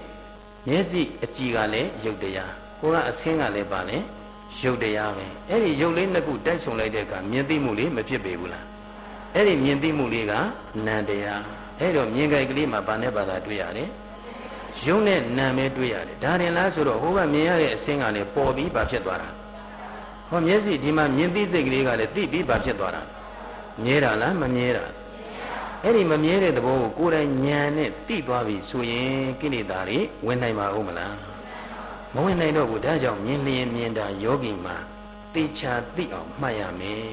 မျက်စိအကြည့်ကလည်းရုပ်တရား ကိုကအဆင်းကလည်းပါလေရုပ်တရားပဲအဲ့ဒီရုပ်လေးနှစ်ခုတိုက်ဆုံလိုက်တဲ့အခါမြင်သိမှုလေးမဖြစ်ပေဘူးလားအဲ့ဒီမြင်သိမှုလေးကနံတရားအဲ့တော့မြင်ကြိုက်ကလေးမှာဗာနဲ့ဘာသာတွေ့ရတယ်ရုပ်နဲ့နာမဲတွေ့ရတယ်ဒါရင်လားဆိုတော့ဟိုကမြင်ရတဲ့အဆင်းကလည်းပေါ်ပြီးဗာဖြစ်သွားတာဟောမျက်စိဒီမှာမြင်သိစိတ်ကလေးကလည်းသိပြီးဗာဖြစ်သွားတာမြဲတာလားမမြဲတာအဲ့ဒီမမြဲတဲ့သဘောကိုကိုယ်တိုင်ဉာဏ်နဲ့သိသွားပြီဆိုရင်ကိလေသာတွေဝင်နိုင်မှာဟုတ်မလား မဝင်နိုင်တော့ဘူးဒါကြောင့်မြင်လျင်မြင်တာယောဂီမှာသိချာသိအောင်မှတ်ရမယ်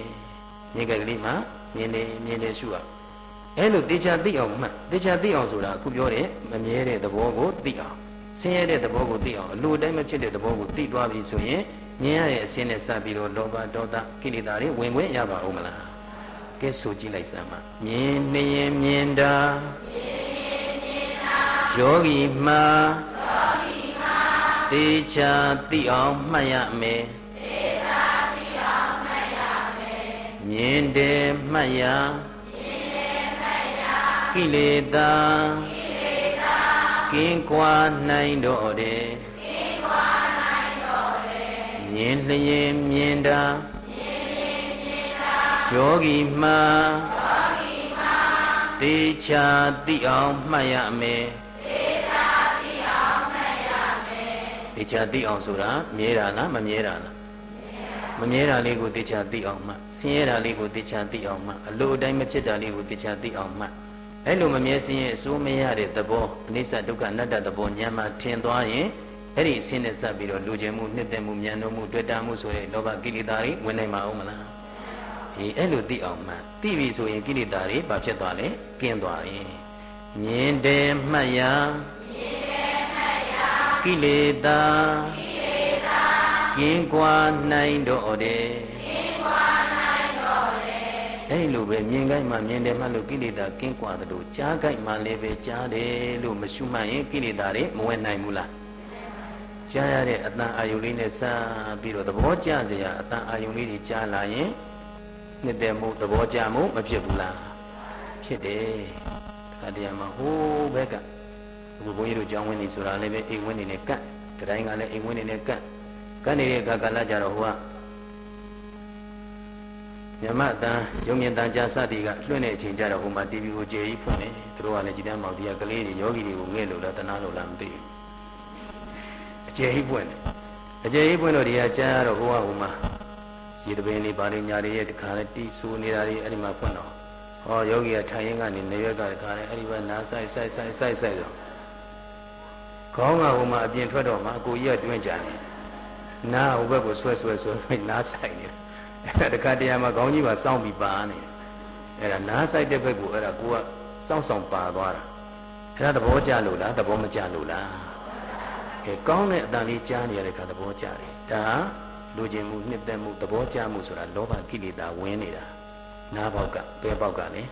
မြင်ကြကလေးမှာမြင်နေမြင်နေရှုရအဲ့လိုသိချာသိအောင်မှတ်သိချာသိအောင်ဆိုတာအခုပြောတဲ့မမြဲတဲ့သဘောကိုသိအောင်ဆင်းရဲတဲ့သဘောကိုသိအောင်အလိုတိုင်းမဖြစ်တဲ့သဘောကိုသိသွားပြီဆိုရင်မြင်ရတဲ့အစင်းနဲ့စပ်ပြီးတော့လောဘဒေါသကိလေသာတွေဝင်ခွင့်ရပါဦးမလားကဲဆိုကြည့်လိုက်စမ်းပါမြင်နေရင်မြင်တာမြင်ရင်မြင်တာယောဂီမှာယောဂီ မှာတေချာသိအောင်မှတ်ရမယ်တေချာသိအောင်မှတ်ရမယ်မြင်တယ်မှတ်ရမြင်တယ်မှတ်ရကိလေသာကိလေသာကင်းကွာနိုင်တော့တယ်ကင်းကွာနိုင်တော့တယ်မြင်လျင်မြင်တာယောဂီမှာယောဂီမှာတေချာသိအောင်မှတ်ရမယ် တေချာသိအောင်ဆိုတာမြဲတာလားမမြဲတာလားမမြဲတာလေးကိုတေချာသိအောင်မှဆင်းရဲတာလေးကိုတေချာသိအောင်မှအလိုအတိုင်းမဖြစ်တာလေးကိုတေချာသိအောင်မှအဲ့လိုမမြဲစင်းရဲ့အစိုးမရတဲ့သဘောအနိစ္စဒုက္ခအနတ္တသဘောဉာဏ်မှထင်သွားရင်အဲ့ဒီအစင်းနဲ့စပ်ပြီးတော့လူကျင်မှုနှစ်သက်မှုဉာဏ်တို့မှုတွေ့တာမှုဆိုတဲ့လောဘကိလေသာတွေဝင်နိုင်မှာအောင်မလားအေးအဲ့လိုသိအောင်မှသိပြီဆိုရင်ကိလေသာတွေဘာဖြစ်သွားလဲကင်းသွားတယ်မြင်တယ်မှတ်ရမြင်တယ်မှတ်ရ ကိလေသာကိလေသာကင်းကွာနိုင်တော့တယ်ကင်းကွာနိုင်တော့တယ်အဲ့လိုပဲမြင်ကြိုက်မှမြင်တယ်မှလို့ကိလေသာကင်းကွာတယ်လို့ကြားကြိုက်မှလည်းပဲကြားတယ်လို့မရှုမှတ်ရင်ကိလေသာတွေမဝင်နိုင်ဘူးလားကြားရတဲ့အတန်အာယုလေးနဲ့စပြီးတော့သဘောကျစရာအတန်အာယုလေးတွေကြားလာရင်နှစ်သက်မှုသဘောကျမှုမဖြစ်ဘူးလားဖြစ်တယ်တခါတည်းမှာဟိုးဘက်က အခုဘုန်းကြီးတို့ကြောင်းဝင်နေဆိုတာလည်းပဲအိမ်ဝင်နေနဲ့ကတ်တတိုင်းကလည်းအိမ်ဝင်နေနဲ့ကတ်ကတ်နေတဲ့အခါကလည်းကြတော့ဟိုကမြမတန်ရုံမြင့်တန်ကြာစသည်ကလွှင့်တဲ့အချိန်ကျတော့ဟိုမှာ TV ကိုကြေကြီးဖွင့်နေသူတို့ကလည်းကြည်တမ်းမောင်ဒီကကလေးတွေယောဂီတွေကိုငဲ့လို့လားတနာလို့လားမသိဘူးအကြေကြီးပွင့်တယ်အကြေကြီးပွင့်တော့ဒီကကြားရတော့ဟိုကဟိုမှာရေတပင်းလေးပါလေးညာလေးရဲ့တခါလဲတီးဆူနေတာလေးအဲ့ဒီမှာဖွင့်တော့ဟောယောဂီကထိုင်ရင်ကနေနေရွက်ကတခါလဲအဲ့ဒီဘက်နားဆိုင်ဆိုင်ဆိုင်ဆိုင်ဆိုင်တော့ ခေါင်းကဟိုမှာအပြင်ထွက်တော့မှအကိုကြီးကတွင်းကြတယ်နားဟိုဘက်ကိုဆွဲဆွဲဆွဲနားဆိုင်နေအဲ့ဒါတခါတည်းမှာခေါင်းကြီးပါစောင်းပြီးပါနေအဲ့ဒါနားဆိုင်တဲ့ဘက်ကိုအဲ့ဒါကိုကစောင်းဆောင်ပါသွားတာအဲ့ဒါသဘောကျလို့လားသဘောမကျလို့လားကဲကောင်းတဲ့အတန်လေးကြားနေရတဲ့ခါသဘောကျတယ်ဒါလူကျင်မှုနှစ်သက်မှုသဘောကျမှုဆိုတာလောဘကိလေသာဝင်နေတာနားပေါက်ကဘယ်ပေါက်ကလဲ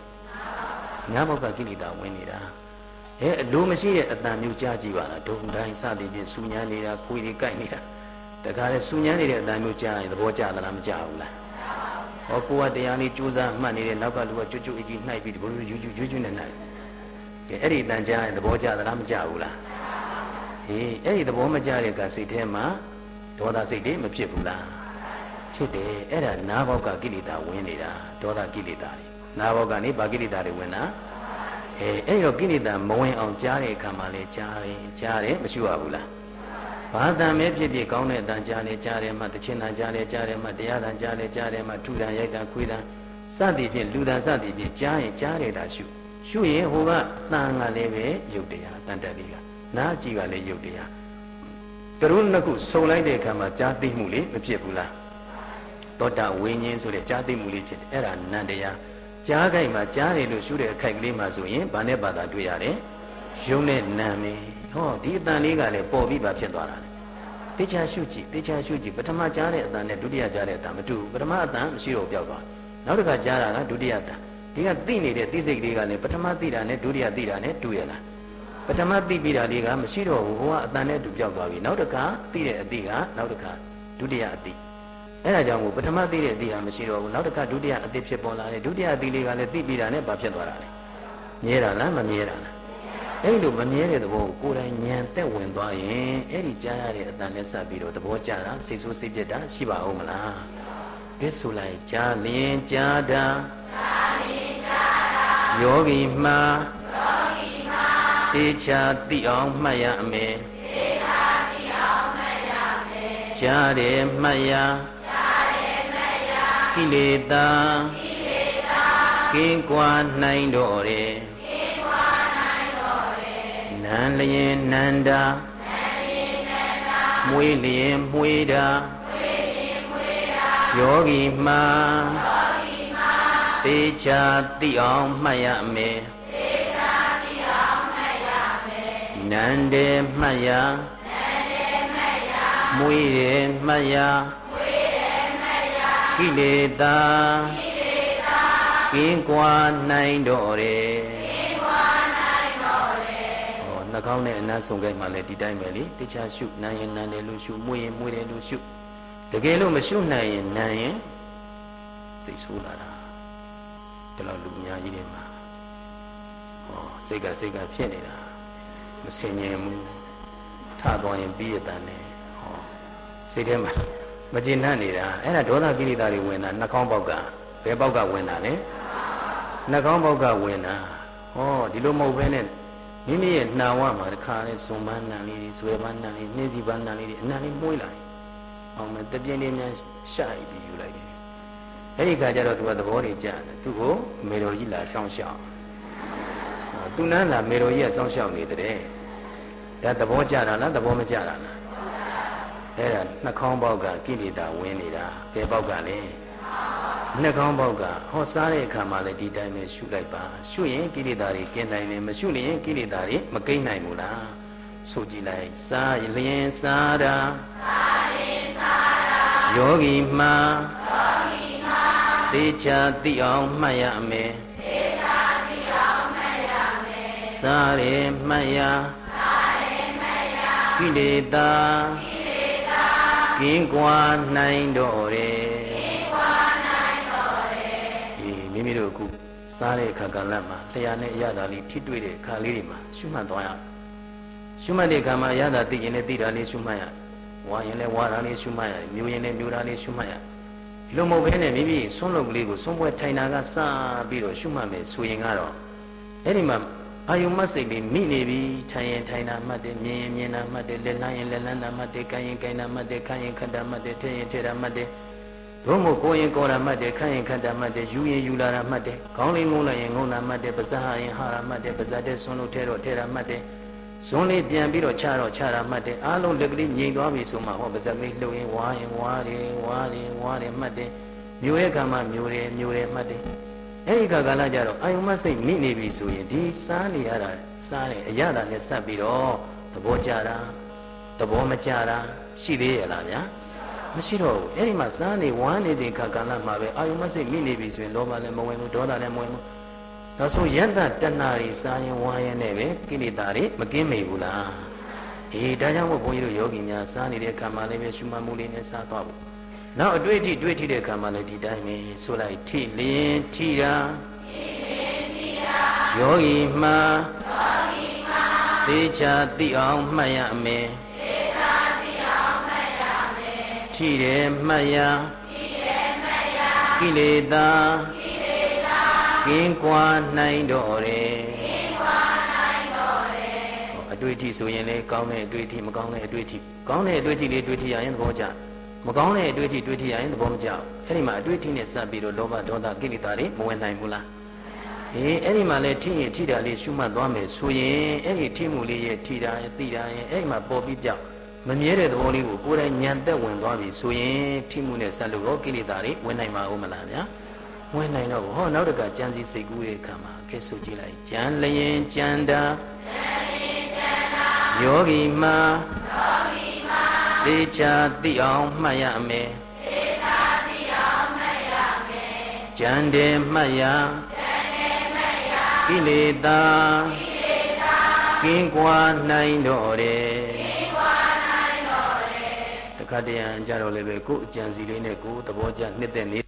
နားပေါက်ကကိလေသာဝင်နေတာ အဲအလိုမရှိတဲ့အတန်မျိုးကြားကြည့်ပါလားဒုံတိုင်းစသည်ဖြင့်စူညမ်းနေတာခွေတွေကြိုက်နေတာတခါလေစူညမ်းနေတဲ့အတန်မျိုးကြားရင်သဘောကျသလားမကျဘူးလားဟောကိုကတရားလေးကြိုးစားမှတ်နေတဲ့နောက်ကလူကကြွကြွအကြီးနှိုက်ပြီးဒီလိုယူယူယူယူနဲ့နှိုက်ကဲအဲ့ဒီအတန်ကြားရင်သဘောကျသလားမကျဘူးလားဟေးအဲ့ဒီသဘောမကျတဲ့ကစိတ်ထဲမှာဒေါသစိတ်တွေမဖြစ်ဘူးလားဖြစ်တယ်အဲ့ဒါနားဘောက်ကကိလေသာဝင်နေတာဒေါသကိလေသာတွေနားဘောက်ကနေဘာကိလေသာတွေဝင်တာ အဲအဲ့တော့ကိလေသာမဝင်အောင်ကြားတဲ့အခါမှာလဲကြားတယ်ကြားတယ်မရှိရဘူးလားဘာတန်ပဲဖြစ်ဖြစ်ကောင်းတဲ့အတန်ကြားလေကြားတယ်မှတခြင်းတန်ကြားလေကြားတယ်မှတရားတန်ကြားလေကြားတယ်မှထူတန်ရိုက်တန်ခွေးတန်စသည်ဖြင့်လူတန်စသည်ဖြင့်ကြားရင်ကြားရတာရှုရှုရင်ဟိုကတန်ကလည်းပဲယုတ်တရားတန်တက်လေးကနားကြည့်ကလည်းယုတ်တရားကရုနှစ်ခုစုံလိုက်တဲ့အခါမှာကြားသိမှုလေးမဖြစ်ဘူးလားသောတာဝိညာဉ်ဆိုတဲ့ကြားသိမှုလေးဖြစ်တယ်အဲ့ဒါနန္တရား ကြားခိုက်မှာကြားတယ်လို့ရှုတဲ့အခိုက်ကလေးမှာဆိုရင်ဗာနဲ့ဘာသာတွေ့ရတယ်ယုံနဲ့နာမည်ဟောဒီအတန်လေးကလည်းပေါ်ပြီးပါဖြစ်သွားတာလေတေချာရှုကြည့်တေချာရှုကြည့်ပထမကြားတဲ့အတန်နဲ့ဒုတိယကြားတဲ့အတန်မတူဘူးပထမအတန်မရှိတော့ပြောက်သွားနောက်တစ်ခါကြားတာကဒုတိယအတန်ဒီကသိနေတဲ့သိစိတ်ကလေးကလည်းပထမသိတာနဲ့ဒုတိယသိတာနဲ့တူရလားပထမသိပြီးတာလေးကမရှိတော့ဘူးဟိုကအတန်နဲ့တူပြောက်သွားပြီနောက်တစ်ခါသိတဲ့အသိကနောက်တစ်ခါဒုတိယအသိ အဲ့ဒါကြောင့်မို့ပထမသိတဲ့အသိဟာမရှိတော့ဘူးနောက်တစ်ခါဒုတိယအသိဖြစ်ပေါ်လာတယ်ဒုတိယအသိလေးကလည်းသိပြီးတာနဲ့ဘာဖြစ်သွားတာလဲမြဲတာလားမမြဲတာလားအဲ့လိုမမြဲတဲ့သဘောကိုကိုယ်တိုင်ဉာဏ်သက်ဝင်သွားရင်အဲ့ဒီကြားရတဲ့အတန်နဲ့ဆက်ပြီးတော့သဘောကျတာစိတ်ဆိုးစိတ်ပြက်တာရှိပါဦးမလားကဲဆိုလိုက်ကြားလျင်ကြားတာကြားလျင်ကြားတာယောဂီမှာယောဂီမှာတေချာသိအောင်မှတ်ရမယ်တေချာသိအောင်မှတ်ရမယ်ကြားတယ်မှတ်ရကြားတယ်မှတ်ရ ကိလေသာကိလေသာကင်းကွာနိုင်တော့တယ်နံလျင်နန္တာနံလျင်နန္တာမွေးလျင်မွေးတာမွေးလျင်မွေးတာယောဂီမှာယောဂီမှာသေချာသိအောင်မှတ်ရမယ်သေချာသိအောင်မှတ်ရမယ်နန္တေမှတ်ရနန္တေမှတ်ရမွေးတယ်မှတ်ရမွေးတယ်မှတ်ရ ကိလေသာကိလေသာကင်းကွာနိုင်တော့တယ်နှာခေါင်းနဲ့အနံ့ဆုံခဲ့မှလည်းဒီတိုင်းပဲလေတခြားရှုနံရင်နံတယ်လို့ရှုမွေးရင်မွေးတယ်လို့ရှုတကယ်လို့မရှုနိုင်ရင်နံရင်စိတ်ဆိုးလာတာဒီလောက်လူအများကြီးတွေမှာဟောစိတ်ကစိတ်ကဖြစ်နေတာမစင်ញင်ဘူးထသွားရင်ပြီးရတဲ့နဲ့ဟောစိတ်ထဲမှာ မကျေနပ်နေတာအဲ့ဒါဒေါသကိလေသာတွေဝင်တာနှာခေါင်းပေါက်ကဘယ်ပေါက်ကဝင်တာလဲနှာခေါင်းပေါက်ကဝင်တာဟောဒီလိုမဟုတ်ဘဲနဲ့မိမိရဲ့နှာဝမှာတခါလဲဇွန်ပန်းနံလေးတွေဇွဲပန်းနံလေးနှင်းစီပန်းနံလေးတွေအနံလေးမွေးလာရင်အောင်မဲ့တပြင်းလေးများရှာပြီးယူလိုက်တယ်အဲ့ဒီခါကျတော့သူကသဘောတွေကြားတယ်သူ့ကိုမေတော်ကြီးလာစောင့်ရှောက်သူနန်းလာမေတော်ကြီးကစောင့်ရှောက်နေတဲ့ဒါသဘောကြတာလားသဘောမကြတာလား အဲ့ဒါနှာခေါင်းပေါက်ကကိလေသာဝင်နေတာဘယ်ပေါက်ကလဲနှက်ကောင်းပေါက်ကဟောစားတဲ့အခါမှာလည်းဒီတိုင်းပဲရှုလိုက်ပါရှုရင်ကိလေသာတွေကင်းနိုင်တယ်မရှုရင်ကိလေသာတွေမကိန်းနိုင်ဘူးလားဆိုကြည့်လိုက်စားလျင်စားတာစားရင်စားတာယောဂီမှာယောဂီမှာသေချာသိအောင်မှတ်ရမယ်သေချာသိအောင်မှတ်ရမယ်စားရမှတ်ရစားရမှတ်ရကိလေသာကိလေသာ ကင်းကွာနိုင်တော့တယ်မိမိတို့အခုစားတဲ့အခါကလည်းမှာတရားနဲ့အရသာလေးထိတွေ့တဲ့အခါလေးတွေမှာရှုမှတ်သွားရရှုမှတ်တဲ့အခါမှာအရသာသိရင်လည်းသိတာလေးရှုမှတ်ရဝါရင်လည်းဝါတာလေးရှုမှတ်ရမျိုးရင်လည်းမျိုးတာလေးရှုမှတ်ရဒီလိုမဟုတ်ဘဲနဲ့မိမိဆွန့်လုပ်ကလေးကိုဆွန့်ပွဲထိုင်တာကစပြီးတော့ရှုမှတ်မယ်ဆိုရင်ကတော့အဲ့ဒီမှာ အာယုမစိတ်လေးမိနေပြီထိုင်ရင်ထိုင်တာမှတ်တယ်မြင်ရင်မြင်တာမှတ်တယ်လက်လန်းရင်လက်လန်းတာမှတ်တယ်ကိုင်ရင်ကိုင်တာမှတ်တယ်ခိုင်းရင်ခတ်တာမှတ်တယ်ထဲရင်ထဲတာမှတ်တယ်သို့မဟုတ်ကိုရင်ကိုတာမှတ်တယ်ခန့်ရင်ခန့်တာမှတ်တယ်ယူရင်ယူလာတာမှတ်တယ်ခေါင်းလေးငုံလိုက်ရင်ငုံတာမှတ်တယ်ပါဇာရင်ဟာတာမှတ်တယ်ပါဇာတဲ့ဆွန်းလို့ထဲတော့ထဲတာမှတ်တယ်ဇွန်းလေးပြန်ပြီးတော့ချတော့ချတာမှတ်တယ်အားလုံးလက်ကလေးငြိမ်သွားပြီဆိုမှဟောပါဇက်ကလေးလှုပ်ရင်ဝါရင်ဝါတယ်ဝါတယ်ဝါတယ်မှတ်တယ်မျိုးရဲ့ကံမှမျိုးတယ်မျိုးတယ်မှတ်တယ် အဲ့ဒီခါကလာကြတော့အာယုံမစိတ်မိနေပြီဆိုရင်ဒီစားနေရတာစားတယ်အရသာနဲ့ဆက်ပြီးတော့သဘောကြတာသဘောမကြတာရှိသေးရဲ့လားဗျာမရှိတော့ဘူးအဲ့ဒီမှာစားနေဝမ်းနေချိန်ခါကာလမှာပဲအာယုမစိတ်မိနေပြီဆိုရင်လောဘလည်းမဝင်ဘူးဒေါသလည်းမဝင်ဘူးနောက်ဆုံးယန္တတဏှာတွေစားရင်ဝါရင်နဲ့ပဲကိလေသာတွေမကင်းမိဘူးလားအေးဒါကြောင့်မို့ဘုန်းကြီးတို့ယောဂီများစားနေတဲ့အခါမှာလည်းပဲရှုမှတ်မှုလေးနဲ့စားသွားဖို့ နောက်အတွေ့အထိတွေ့ထိတဲ့အခါမှာလည်းဒီတိုင်းပဲဆိုလိုက်ထိလျင်ထိတာထိလျင်ထိတာယောဂီမှာယောဂီမှာသေချာသိအောင်မှတ်ရမယ်ထိတယ်မှတ်ရထိတယ်မှတ်ရကိလေသာကိလေသာကင်းကွာနိုင်တော်တယ်ကင်းကွာနိုင်တော်တယ်အတွေ့အထိဆိုရင်လေကောင်းတဲ့အတွေ့အထိမကောင်းတဲ့အတွေ့အထိကောင်းတဲ့အတွေ့အထိလေးတွေ့ထိရရင်သဘောကျ မကောင်းတဲ့အတွေ့အထိတွေ့ထိရရင်သဘောမကျအဲ့ဒီမှာအတွေ့အထိနဲ့စပ်ပြီးတော့လောဘဒေါသကိလေသာတွေမဝင်နိုင်ဘူးလားအေးအဲ့ဒီမှာလဲထိရင်ထိတာလေးရှုမှတ်သွားမယ်ဆိုရင်အဲ့ဒီထိမှုလေးရဲ့ထိတာရဲ့သိတာရဲ့အဲ့ဒီမှာပေါ်ပြီးပြောက်မမြဲတဲ့သဘောလေးကိုကိုယ်တိုင်ညံသက်ဝင်သွားပြီဆိုရင်ထိမှုနဲ့ဆက်လို့ရောကိလေသာတွေဝင်နိုင်မှာဦးမလားဗျာဝင်နိုင်တော့ဟောနောက်တကကြံစည်စိတ်ကူးတဲ့အခါမှာကဲဆိုကြည့်လိုက်ကြံလျင်ကြံတာကြံလျင်ကြံတာယောဂီမှာယောဂီမှာ သေချာသိအောင်မှတ်ရမယ်သေချာသိအောင်မှတ်ရမယ်ကြံတယ်မှတ်ရကြံတယ်မှတ်ရကိလေသာကိလေသာကင်းကွာနိုင်တော့တယ်ခတ်တရံကြတော့လည်းပဲကိုယ်အကြံစီလေးနဲ့ကိုယ်သဘောကျနှစ်သက်နေ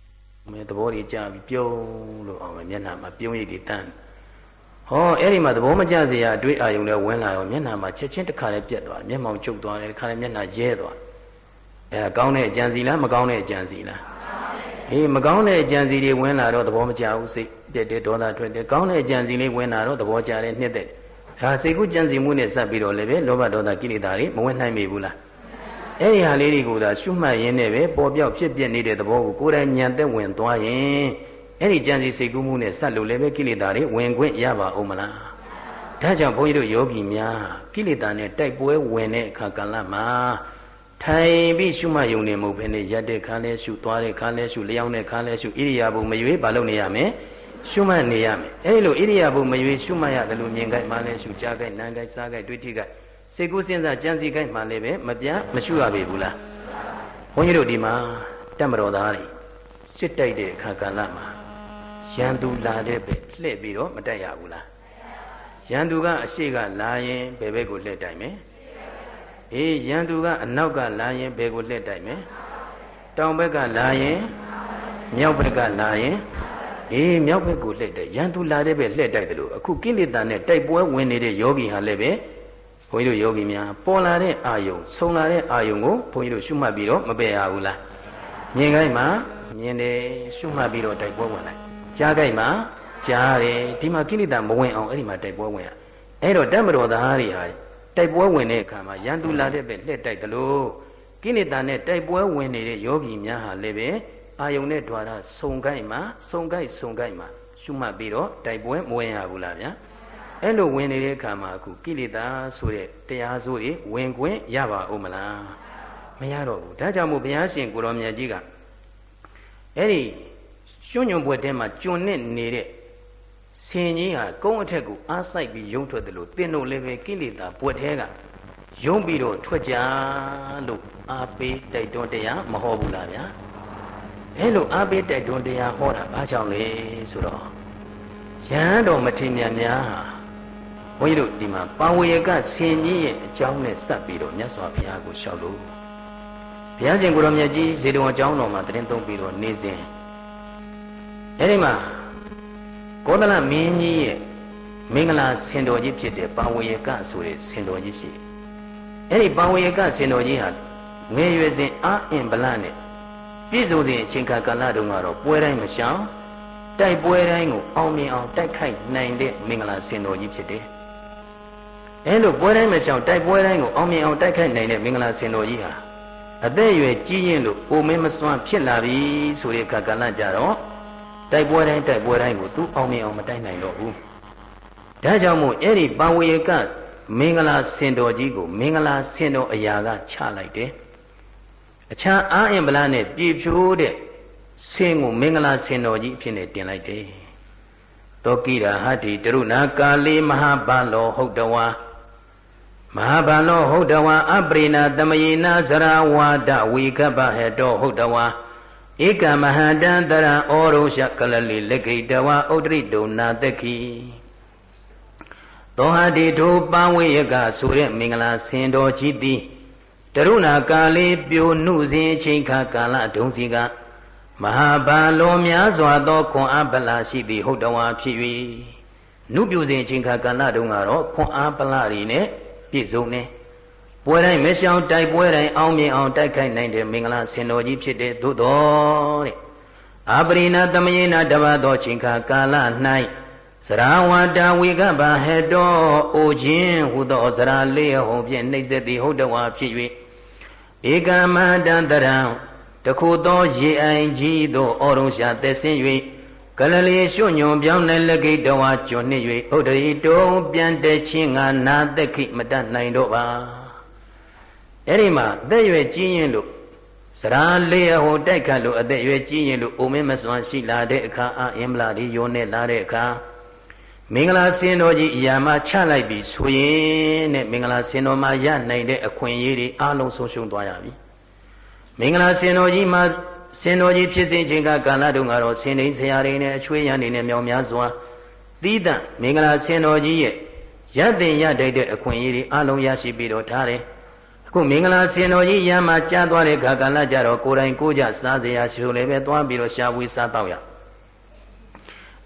မယ်သဘောတွေကြပြီးပြုံးလို့အောင်မယ်မျက်နှာမှာပြုံးရည်တွေတန်း ဟောအဲ့ဒီမှာသဘောမကျစေရအတွေ့အာယုံနဲ့ဝင်လာရောမျက်နှာမှာချက်ချင်းတစ်ခါလေးပြက်သွားတယ်မျက်မှောင်ကျုပ်သွားတယ်တစ်ခါလေးမျက်နှာရဲသွားအဲဒါကောင်းတဲ့အကြံစီလားမကောင်းတဲ့အကြံစီလားဟေးမကောင်းတဲ့အကြံစီတွေဝင်လာတော့သဘောမကျဘူးစိတ်ပြက်တယ်ဒေါသထွက်တယ်ကောင်းတဲ့အကြံစီလေးဝင်လာတော့သဘောကျတယ်နှစ်သက်ဒါစိတ်ကူးကြံစီမှုနဲ့စပ်ပြီးတော့လည်းပဲလောဘဒေါသကိလေသာတွေမဝင်နိုင်မိဘူးလားအဲ့ဒီဟာလေးတွေကိုသာရှုမှတ်ရင်းနဲ့ပဲပေါ်ပြောက်ဖြစ်ပြနေတဲ့သဘောကိုကိုယ်တိုင်ဉာဏ်သက်ဝင်သွားရင် အဲ့ဒီကြံစီစိတ်ကူးမှုနဲ့ဆက်လို့လည်းပဲကိလေသာတွေဝင်ခွင့်ရပါဦးမလားဒါကြောင့်ဘုန်းကြီးတို့ယောဂီများကိလေသာနဲ့တိုက်ပွဲဝင်တဲ့အခါကလည်းမှာထိုင်ပြီးရှုမှတ်ယုံနေမှုပဲနဲ့ရက်တဲ့ခါလဲရှုသွားတဲ့ခါလဲရှုလျောင်းတဲ့ခါလဲရှုဣရိယာပုမရွေးဘာလုပ်နေရမလဲရှုမှတ်နေရမယ်အဲဒီလိုဣရိယာပုမရွေးရှုမှတ်ရတယ်လို့မြင်ကြိုက်မှလဲရှုကြားကြိုက်နားကြိုက်စားကြိုက်တွေ့ထိကြိုက်စိတ်ကူးစဉ်းစားကြံစည်ခိုက်မှလည်းပဲမပြတ်မရှုရပေဘူးလားဘုန်းကြီးတို့ဒီမှာတက်မတော်သားတွေစစ်တိုက်တဲ့အခါကာလမှာ ရန်သူလာတဲ့ပဲလှည့်ပြီးတော့မတက်ရဘူးလားရန်သူကအရှိကလာရင်ဘယ်ဘက်ကိုလှည့်တိုက်မယ်အေးရန်သူကအနောက်ကလာရင်ဘယ်ကိုလှည့်တိုက်မယ်တောင်ဘက်ကလာရင်မြောက်ဘက်ကလာရင်အေးမြောက်ဘက်ကိုလှည့်တိုက်ရန်သူလာတဲ့ပဲလှည့်တိုက်တယ်လို့အခုကိလေသာနဲ့တိုက်ပွဲဝင်နေတဲ့ယောဂီဟာလည်းပဲဘုန်းကြီးတို့ယောဂီများပေါ်လာတဲ့အာယုံဆုံလာတဲ့အာယုံကိုဘုန်းကြီးတို့ရှုမှတ်ပြီးတော့မပယ်ရဘူးလားမြင်ခိုင်းမှာမြင်တယ်ရှုမှတ်ပြီးတော့တိုက်ပွဲဝင်လိုက် ကြားခိုင်းမှာကြားတယ်ဒီမှာကိလေသာမဝင်အောင်အဲ့ဒီမှာတိုက်ပွဲဝင်ရအဲ့တော့တမ္မတော်သားတွေဟာတိုက်ပွဲဝင်တဲ့အခါမှာရန်သူလာတဲ့ပဲလှည့်တိုက်တယ်လို့ကိလေသာနဲ့တိုက်ပွဲဝင်နေတဲ့ယောဂီများဟာလည်းပဲအာယုံနဲ့ द्वार ဆုံခိုင်းမှာဆုံခိုက်ဆုံခိုက်မှာရှုမှတ်ပြီးတော့တိုက်ပွဲမဝင်ရဘူးလားဗျာအဲ့လိုဝင်နေတဲ့အခါမှာအခုကိလေသာဆိုတဲ့တရားစိုးတွေဝင်ခွင့်ရပါဦးမလားမရတော့ဘူးဒါကြောင့်မို့ဘုရားရှင်ကိုရောမြတ်ကြီးကအဲ့ဒီ ရွှွညွန်ပွဲတဲမှာကျွန်းနဲ့နေတဲ့ဆင်ကြီးဟာကုန်းအထက်ကိုအားစိုက်ပြီးယုံထွက်တယ်လို့သင်တို့လည်းပဲကိလေသာပွက်သေးကယုံပြီးတော့ထွက်ကြလို့အားပေးတိုက်တွန်းတရားမဟောဘူးလားဗျာအဲလိုအားပေးတိုက်တွန်းတရားဟောတာဘာကြောင့်လဲဆိုတော့ရဟန်းတော်မထေရမြတ်များဟာဘုန်းကြီးတို့ဒီမှာပါဝေယကဆင်ကြီးရဲ့အကြောင်းနဲ့စပ်ပြီးတော့မြတ်စွာဘုရားကိုလျှောက်လို့ဘုရားရှင်ကိုရောမြတ်ကြီးဇေတဝန်အကြောင်းတော်မှာတရင်သုံးပြီးတော့နေစဉ် အဲဒီမှာကောသလမင်းကြီးရဲ့မင်္ဂလာဆင်တော်ကြီးဖြစ်တဲ့ပါဝေယကဆိုတဲ့ဆင်တော်ကြီးရှိတယ်အဲဒီပါဝေယကဆင်တော်ကြီးဟာငယ်ရွယ်စဉ်အာအင်ဗလနဲ့ပြည့်စုံစဉ်အချိန်ကာလတုန်းကတော့ပွဲတိုင်းမရှောင်တိုက်ပွဲတိုင်းကိုအောင်မြင်အောင်တိုက်ခိုက်နိုင်တဲ့မင်္ဂလာဆင်တော်ကြီးဖြစ်တယ်အဲလိုပွဲတိုင်းမရှောင်တိုက်ပွဲတိုင်းကိုအောင်မြင်အောင်တိုက်ခိုက်နိုင်တဲ့မင်္ဂလာစင်တော်ကြီးဟာအသက်အရွယ်ကြီးရင်လို့အိုမင်းမစွမ်းဖြစ်လာပြီဆိုတဲ့အခါကလည်းကြတော့ တိုက်ပွဲတိုင်းတိုက်ပွဲတိုင်းကိုသူအောင်မြင်အောင်မတိုက်နိုင်တော့ဘူးဒါကြောင့်မို့အဲ့ဒီပါဝေကမင်္ဂလာစင်တော်ကြီးကိုမင်္ဂလာစင်တော်အရာကချလိုက်တယ်အခြားအာအင်ဗလာနဲ့ပြည်ဖြိုးတဲ့ဆင်းကိုမင်္ဂလာစင်တော်ကြီးအဖြစ်နဲ့တင်လိုက်တယ်တောကိရဟတိတရုဏကာလေမဟာဘာလောဟုတ်တဝါမဟာဗန္နောဟုတ်တဝါအပရိနာတမယေနာဇရာဝါဒဝေကပဟတောဟုတ်တဝါ ဧကမဟာတံတရံဩရုရှကလလိလက်ခိတဝါဥဒရိတုနာတခိသောဟာတိထိုပန်းဝေယကဆိုတဲ့မင်္ဂလာဆင်တော်ကြီးသည်တရုဏကာလေးပြိုနှုစဉ်ချိန်ခါကာလဒုံစီကမဟာဘာလောများစွာသောခွန်အားပလာရှိသည်ဟုတ်တဝါဖြစ်၍နုပြိုစဉ်ချိန်ခါကာလတုန်းကတော့ခွန်အားပလာတွေနဲ့ပြည့်စုံတယ် ပွဲတိုင်းမရှောင်တိုက်ပွဲတိုင်းအောင်မြင်အောင်တိုက်ခိုက်နိုင်တဲ့မင်္ဂလာဆင်တော်ကြီးဖြစ်တဲ့သို့တော်တဲ့အပရိနာတမယေနာတပတ်သောချိန်ခါကာလ၌စရာဝါတာဝေကပဟတောအိုခြင်းဟူသောစရာလေးဟုံဖြင့်နှိမ့်ဆက်သည်ဟုတ်တော်ဝါဖြစ်၍ဧကမန္တတရံတခုသောရေအိုင်ကြီးသို့ဩရုံရှာသက်ဆင်း၍ကလလီရွှွညွန်ပြောင်းတဲ့လက်ကိတဝါကျွနှစ်၍ဥဒရီတုံပြန်တဲ့ချင်းငါနာသက်ခိမတတ်နိုင်တော့ပါ အဲ့ဒီမှာအသက်ရွယ်ကြီးရင်လို့စရာလေးဟိုတိုက်ခတ်လို့အသက်ရွယ်ကြီးရင်လို့အိုမင်းမစွမ်းရှိလာတဲ့အခါအာအင်မလာဒီယိုနဲ့လာတဲ့အခါမင်္ဂလာစင်တော်ကြီးအရာမချလိုက်ပြီဆိုရင်တဲ့မင်္ဂလာစင်တော်မှာရနိုင်တဲ့အခွင့်အရေးတွေအလုံးဆုံးရှုံးသွားရပြီမင်္ဂလာစင်တော်ကြီးမှာစင်တော်ကြီးဖြစ်စဉ်ချင်းကကာလတုန်းကတော့စင်နေဆရာတွေနဲ့အချွေးရန်တွေနဲ့မြောင်များစွာသီးသန့်မင်္ဂလာစင်တော်ကြီးရဲ့ရတဲ့ရတိုက်တဲ့အခွင့်အရေးတွေအလုံးရရှိပြီးတော့ထားတယ်အ ခုမင်္ဂလာစင်တော်ကြီးရမ်းမှာကြားသွားတဲ့ခါကာလကြတော့ကိုယ်တိုင်ကိုကြစားစရာရှိလို့လည်းပဲသွားပြီးတော့ရှားဝေးစားတော့ရ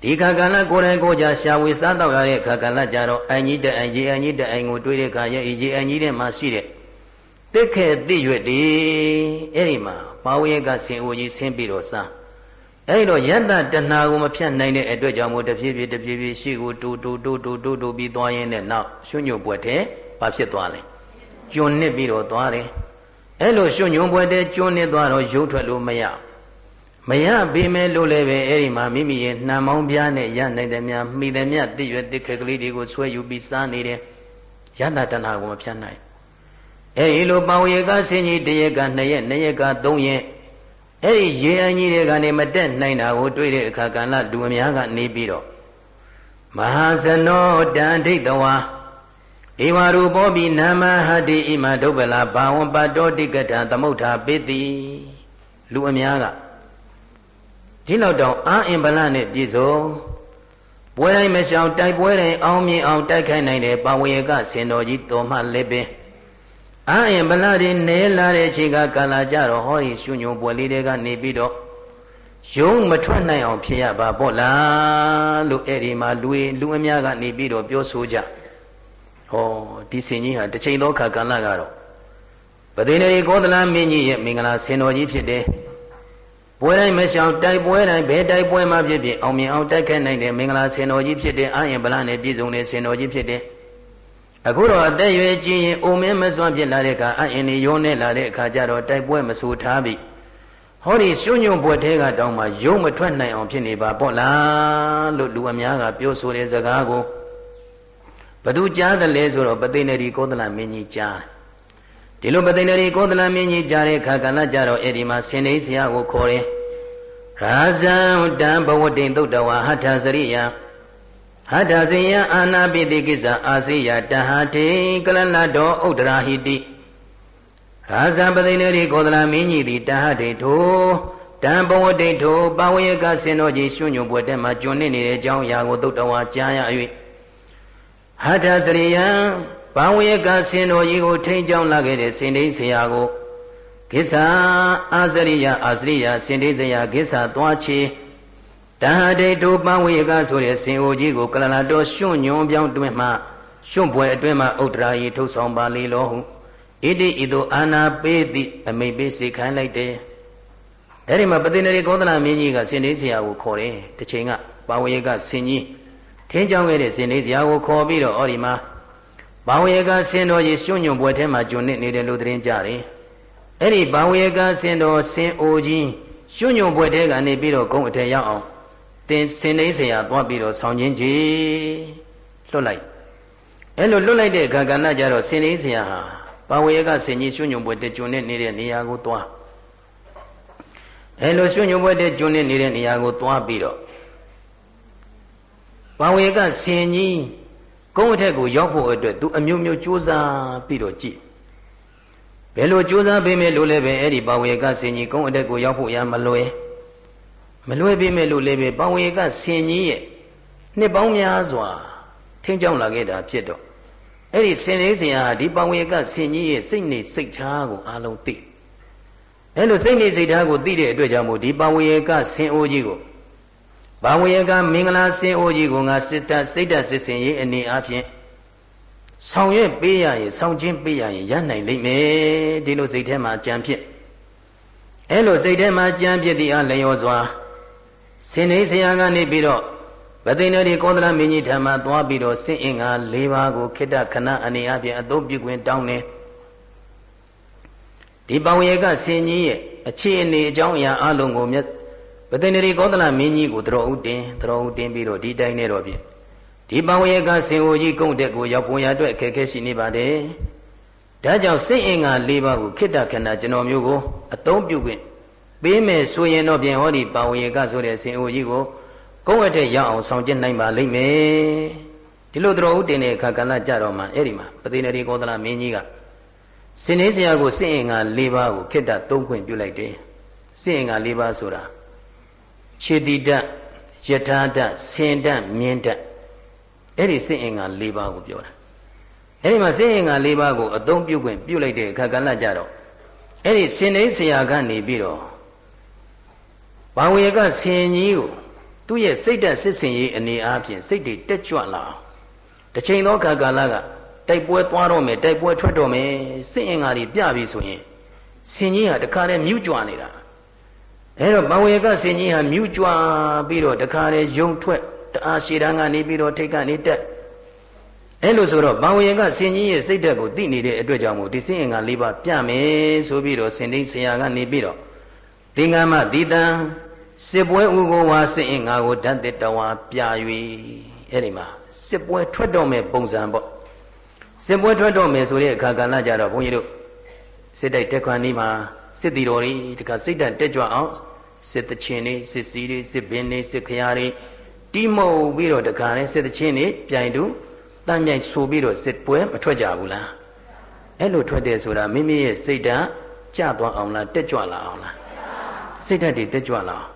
ဒီခါကာလကိုယ်တိုင်ကိုကြရှားဝေးစားတော့ရတဲ့ခါကာလကြတော့အန်ကြီးတဲ့အန်ရေအန်ကြီးတဲ့အန်ကိုတွေးတဲ့ခါရဲ့ရေအန်ကြီးတဲ့မှာရှိတဲ့တစ်ခဲတိရွက်ဒီအဲ့ဒီမှာပါဝေကဆင်အိုကြီးဆင်းပြီးတော့စားအဲ့တော့ယတ္တတဏှာကိုမဖြတ်နိုင်တဲ့အတွက်ကြောင့်မို့တဖြည်းဖြည်းတဖြည်းဖြည်းရှေ့ကိုတူတူတူတူတူတူပြီးသွားရင်းနဲ့နောက်ရွှွညွတ်ပွက်တဲ့ဘာဖြစ်သွားလဲ ကျွန်းနစ်ပြီးတော့သွားတယ်အဲ့လိုရွှွညွတ်ပွက်တဲ့ကျွန်းနစ်သွားတော့ရုပ်ထွက်လို့မရမရပေမဲ့လို့လည်းပဲအဲ့ဒီမှာမိမိရဲ့နှံမောင်းပြားနဲ့ရနိုင်တဲ့များမိတဲ့မြတ်တိရွက်တိခက်ကလေးတွေကိုဆွဲယူပြီးစားနေတယ်ယတ္တတဏှာကိုမဖြတ်နိုင်အဲဒီလိုပဝေကဆင်းကြီးတရက်က2ရက်2ရက်က3ရက်အဲ့ဒီရေအန်ကြီးတွေကနေမတက်နိုင်တာကိုတွေ့တဲ့အခါကဏလူအများကနေပြီးတော့မဟာဇနောတန်ဒိဋ္ဌဝါ ဧဝရူပောပိနာမဟတိဣမဒုပ္ပလာဘာဝံပတောတိကထသမုဋ္ဌာပိတိလူအများကဒီလောက်တောင်အာအင်ဗလနဲ့ပြည့်စုံပွဲတိုင်းမရှောင်တိုက်ပွဲတိုင်းအောင်မြင်အောင်တိုက်ခိုက်နိုင်တဲ့ပဝေကစင်တော်ကြီးတော်မှလည်းပင်အာရင်ဗလာတွေနဲလာတဲ့အချိန်ကကာလာကြတော့ဟောဒီရှုညုံပွဲလေးတွေကနေပြီးတော့ယုံမထွက်နိုင်အောင်ဖြစ်ရပါပေါ့လားလို့အဲ့ဒီမှာလူလူအများကနေပြီးတော့ပြောဆိုကြ ဟောဒီစင်ကြီးဟာတစ်ချိန်သောခါကာလကတော့ပသိနေကောသလမင်းကြီးရဲ့မင်္ဂလာဆင်တော်ကြီးဖြစ်တယ်ပွဲတိုင်းမရှောင်တိုက်ပွဲတိုင်းဘယ်တိုက်ပွဲမှဖြစ်ဖြစ်အောင်မြင်အောင်တိုက်ခဲ့နိုင်တဲ့မင်္ဂလာဆင်တော်ကြီးဖြစ်တဲ့အာရင်ဗလာနဲ့ပြည့်စုံတဲ့ဆင်တော်ကြီးဖြစ်တဲ့အခုတော့အသက်ရွယ်ကြီးရင်အိုမင်းမစွမ်းဖြစ်လာတဲ့အခါအအင်းနေရုံးနေလာတဲ့အခါကျတော့တိုက်ပွဲမဆူထားပြီဟောဒီရှုံညွန့်ပွဲထဲကတောင်းမှရုံမထွက်နိုင်အောင်ဖြစ်နေပါပေါ့လားလို့လူအများကပြောဆိုတဲ့စကားကို ဘသူကြားတယ်လဲဆိုတော့ပသိနေဒီကောသလမင်းကြီးကြားဒီလိုပသိနေဒီကောသလမင်းကြီးကြားတဲ့အခါကလည်းကြတော့အဲ့ဒီမှာဆင်နေဆရာကိုခေါ်တယ်ရာဇံတံဘဝတိန်သုတ်တဝါဟထစရိယဟတ္တဇေယအာနာပိတိကိစ္စအာစေယတဟတေကလလတောဥဒ္ဒရာဟိတိရာဇံပသိနေရိကောသလမင်းကြီးသည်တဟတေထိုတံဘဝတိထိုပဝေယကစင်တော်ကြီးရွှွညွပွဲတဲမှာကျွန်းနေနေတဲ့အကြောင်းအရာကိုသုတ္တဝါကြားရ၍ ဟတ္တစရိယံဘဝေယကစင်တော်ကြီးကိုထိန်ကြောင်းလာခဲ့တဲ့စင်တိဆရာကိုကိစ္စအာစရိယအာစရိယစင်တိဆရာကိစ္စသွားချေတဟတေတုပန်းဝေကဆိုတဲ့စင်အိုကြီးကိုကလလာတော်ရွှွညွန်ပြောင်းတွင်မှရွှွပွဲအတွင်းမှဥဒ္ဒရာယီထုတ်ဆောင်ပါလေလောဟုဣတိဣတုအာနာပေးသည့်အမိတ်ပေးစေခိုင်းလိုက်တယ်အဲ့ဒီမှာပတိနေကောသလမင်းကြီးကစင်လေးဆရာကိုခေါ်တယ်တစ်ချိန်ကပါဝေကစင်ကြီး ထင်းကြောင်းခဲ့တဲ့စင်လေးဆရာကိုခေါ်ပြီးတော့အော်ဒီမှာဘာဝေကစင်တော်ကြီးရွှွညွန်ပွဲထဲမှာကျွနေနေတယ်လို့သတင်းကြတယ်အဲ့ဒီဘာဝေကစင်တော်စင်အိုကြီးရွှွညွန်ပွဲထဲကနေပြီးတော့ဂုံအထက်ရောက်အောင်တင်စင်နေဆရာသွားပြီးတော့ဆောင်းချင်းကြီးလွတ်လိုက်အဲ့လိုလွတ်လိုက်တဲ့အခါကဏ္ဍကြတော့စင်နေဆရာဟာဘာဝေယကစင်ကြီးရွှွညုံပွဲတကျွန်းနဲ့နေတဲ့နေရာကိုသွားအဲ့လိုရွှွညုံပွဲတကျွန်းနဲ့နေတဲ့နေရာကိုသွားပြီးတော့ ဘာဝေယကစင်ကြီးကုန်းအထက်ကိုရောက်ဖို့အတွက်သူအမျိုးမျိုးကြိုးစားပြီးတော့ကြည့်ဘယ်လိုကြိုးစားပေးမယ်လို့လဲပဲအဲ့ဒီဘာဝေယကစင်ကြီးကုန်းအထက်ကိုရောက်ဖို့ရမလွယ်မလွယ်ပေမဲ့လို့လည်းပဲပဝေကဆင်ကြီးရဲ့နှစ်ပေါင်းများစွာထင်းကြောင်းလာခဲ့တာဖြစ်တော့အဲ့ဒီဆင်လေးဆင်ဟာဒီပဝေကဆင်ကြီးရဲ့စိတ်နေစိတ်ထားကိုအားလုံးသိအဲ့လိုစိတ်နေစိတ်ထားကိုသိတဲ့အတွက်ကြောင့်မို့ဒီပဝေကဆင်အိုးကြီးကို ပဝေကမင်္ဂလာဆင်အိုးကြီးကိုငါစစ်တစိတ်တစစ်စင်ရေးအနေအချင်းဆောင်ရွက်ပေးရရင်ဆောင်ချင်းပေးရရင်ရနိုင်လိမ့်မယ်ဒီလိုစိတ်ထဲမှာကြံဖြစ်အဲ့လိုစိတ်ထဲမှာကြံဖြစ်သည့်အလျော်စွာဆင်းနေဆရာကနေပြီးတော့ဗသိဏရီကောသလမင်းကြီးထံမှသွားပြီးတော့စင့်အင်္ဂါ၄ပါးကိုခိတ္တခဏအနေအချင်းအသုံးပြုခွင့်တောင်းတယ်ဒီပဝေကဆင်ကြီးရဲ့အခြေအနေအကြောင်းအရာအလုံးကို မြတ်ဗသိဏရီကောသလမင်းကြီးကိုတတော်ဥတင်တတော်ဥတင်ပြီးတော့ဒီတိုင်းနဲ့တော့ဖြင့်ဒီပဝေကဆင်အိုကြီးကုန်းတက်ကိုရောက်ပေါ်ရအတွက်အခက်အခဲရှိနေပါတယ်ဒါကြောင့်စိတ်အင်္ဂါ၄ပါးကိုခိတ္တခဏကျွန်တော်မျိုးကိုအသုံးပြုခွင့်ပေးမယ်ဆိုရင်တော့ပြင်ဟောဒီပဝေကဆိုတဲ့ဆင်အိုကြီးကိုကုန်းဝတ်တဲ့ရအောင်ဆောင်ကျင့်နိုင်ပါလိမ့်မယ်ဒီလိုတော်ဥတင်တဲ့အခါကလည်းကြတော့မှအဲ့ဒီမှာပသိနေရီကောသလမင်းကြီးကစင်နေစရာကိုစင့်အင်္ဂါ၄ပါးကိုခိတ္တသုံးခွင့်ပြုလိုက်တယ်စင့်အင်္ဂါ၄ပါးဆိုတာ ခြေတိတ္တယထာတ္တဆင်တ္တမြင်တ္တအဲ့ဒီစင့်အင်္ဂါ၄ပါးကိုပြောတာအဲ့ဒီမှာစင့်အင်္ဂါ၄ပါးကိုအသုံးပြုခွင့်ပြုလိုက်တဲ့အခါကလည်းကြတော့အဲ့ဒီစင်နေစရာကနေပြီးတော့ဘာဝေကဆင်ကြီးကိုသူ့ရဲ့စိတ်ဓာတ်စစ်စင်ရေးအနေအားဖြင့်စိတ်တွေတက်ကြွလာအောင်တစ်ချိန်သောခါကာလကတိုက်ပွဲသွားတော့မယ်တိုက်ပွဲထွက်တော့မယ်စစ်အင်္ဂါတွေပြပြီဆိုရင်ဆင်ကြီးဟာတခါတည်းမြူးကြွနေတာ အဲတော့ဘဝေကဆင်ကြီးဟာမြူးကြွပြီးတော့တခါတည်းယုံထွက်တအားရှည်တန်းကနေပြီးတော့ထိတ်ကနေတက်အဲလိုဆိုတော့ဘဝေကဆင်ကြီးရဲ့စိတ်ဓာတ်ကိုသိနေတဲ့အတွက်ကြောင့်မို့ဒီစင်အင်္ဂါ၄ပါးပြမယ်ဆိုပြီးတော့စင်တိဆရာကနေပြီးတော့သင်္ကမတိတံစစ်ပွဲဥကိုဝါစစ်အင်ငါကိုဓာတ်တတဝါပြ၍အဲ့ဒီမှာစစ်ပွဲထွက်တော့မယ်ပုံစံပေါ့စစ်ပွဲထွက်တော့မယ်ဆိုတဲ့အခါကလည်းကြတော့ဘုန်းကြီးတို့စစ်တိုက်တက်ခွန်ဒီမှာစစ်တီတော်တွေတခါစိတ်ဓာတ်တက်ကြွအောင် စစ်တချင်းတွေစစ်စီးတွေစစ်ဘင်းတွေစစ်ခရာတွေတီးမှုတ်ပြီးတော့တခါလဲစစ်တချင်းတွေပြိုင်တူတမ်းမြိုင်ဆိုပြီးတော့စစ်ပွဲမထွက်ကြဘူးလားအဲ့လိုထွက်တယ်ဆိုတာမိမိရဲ့စိတ်ဓာတ်ကြသွားအောင်လားတက်ကြွလာအောင်လားစိတ်ဓာတ်တွေတက်ကြွလာအောင်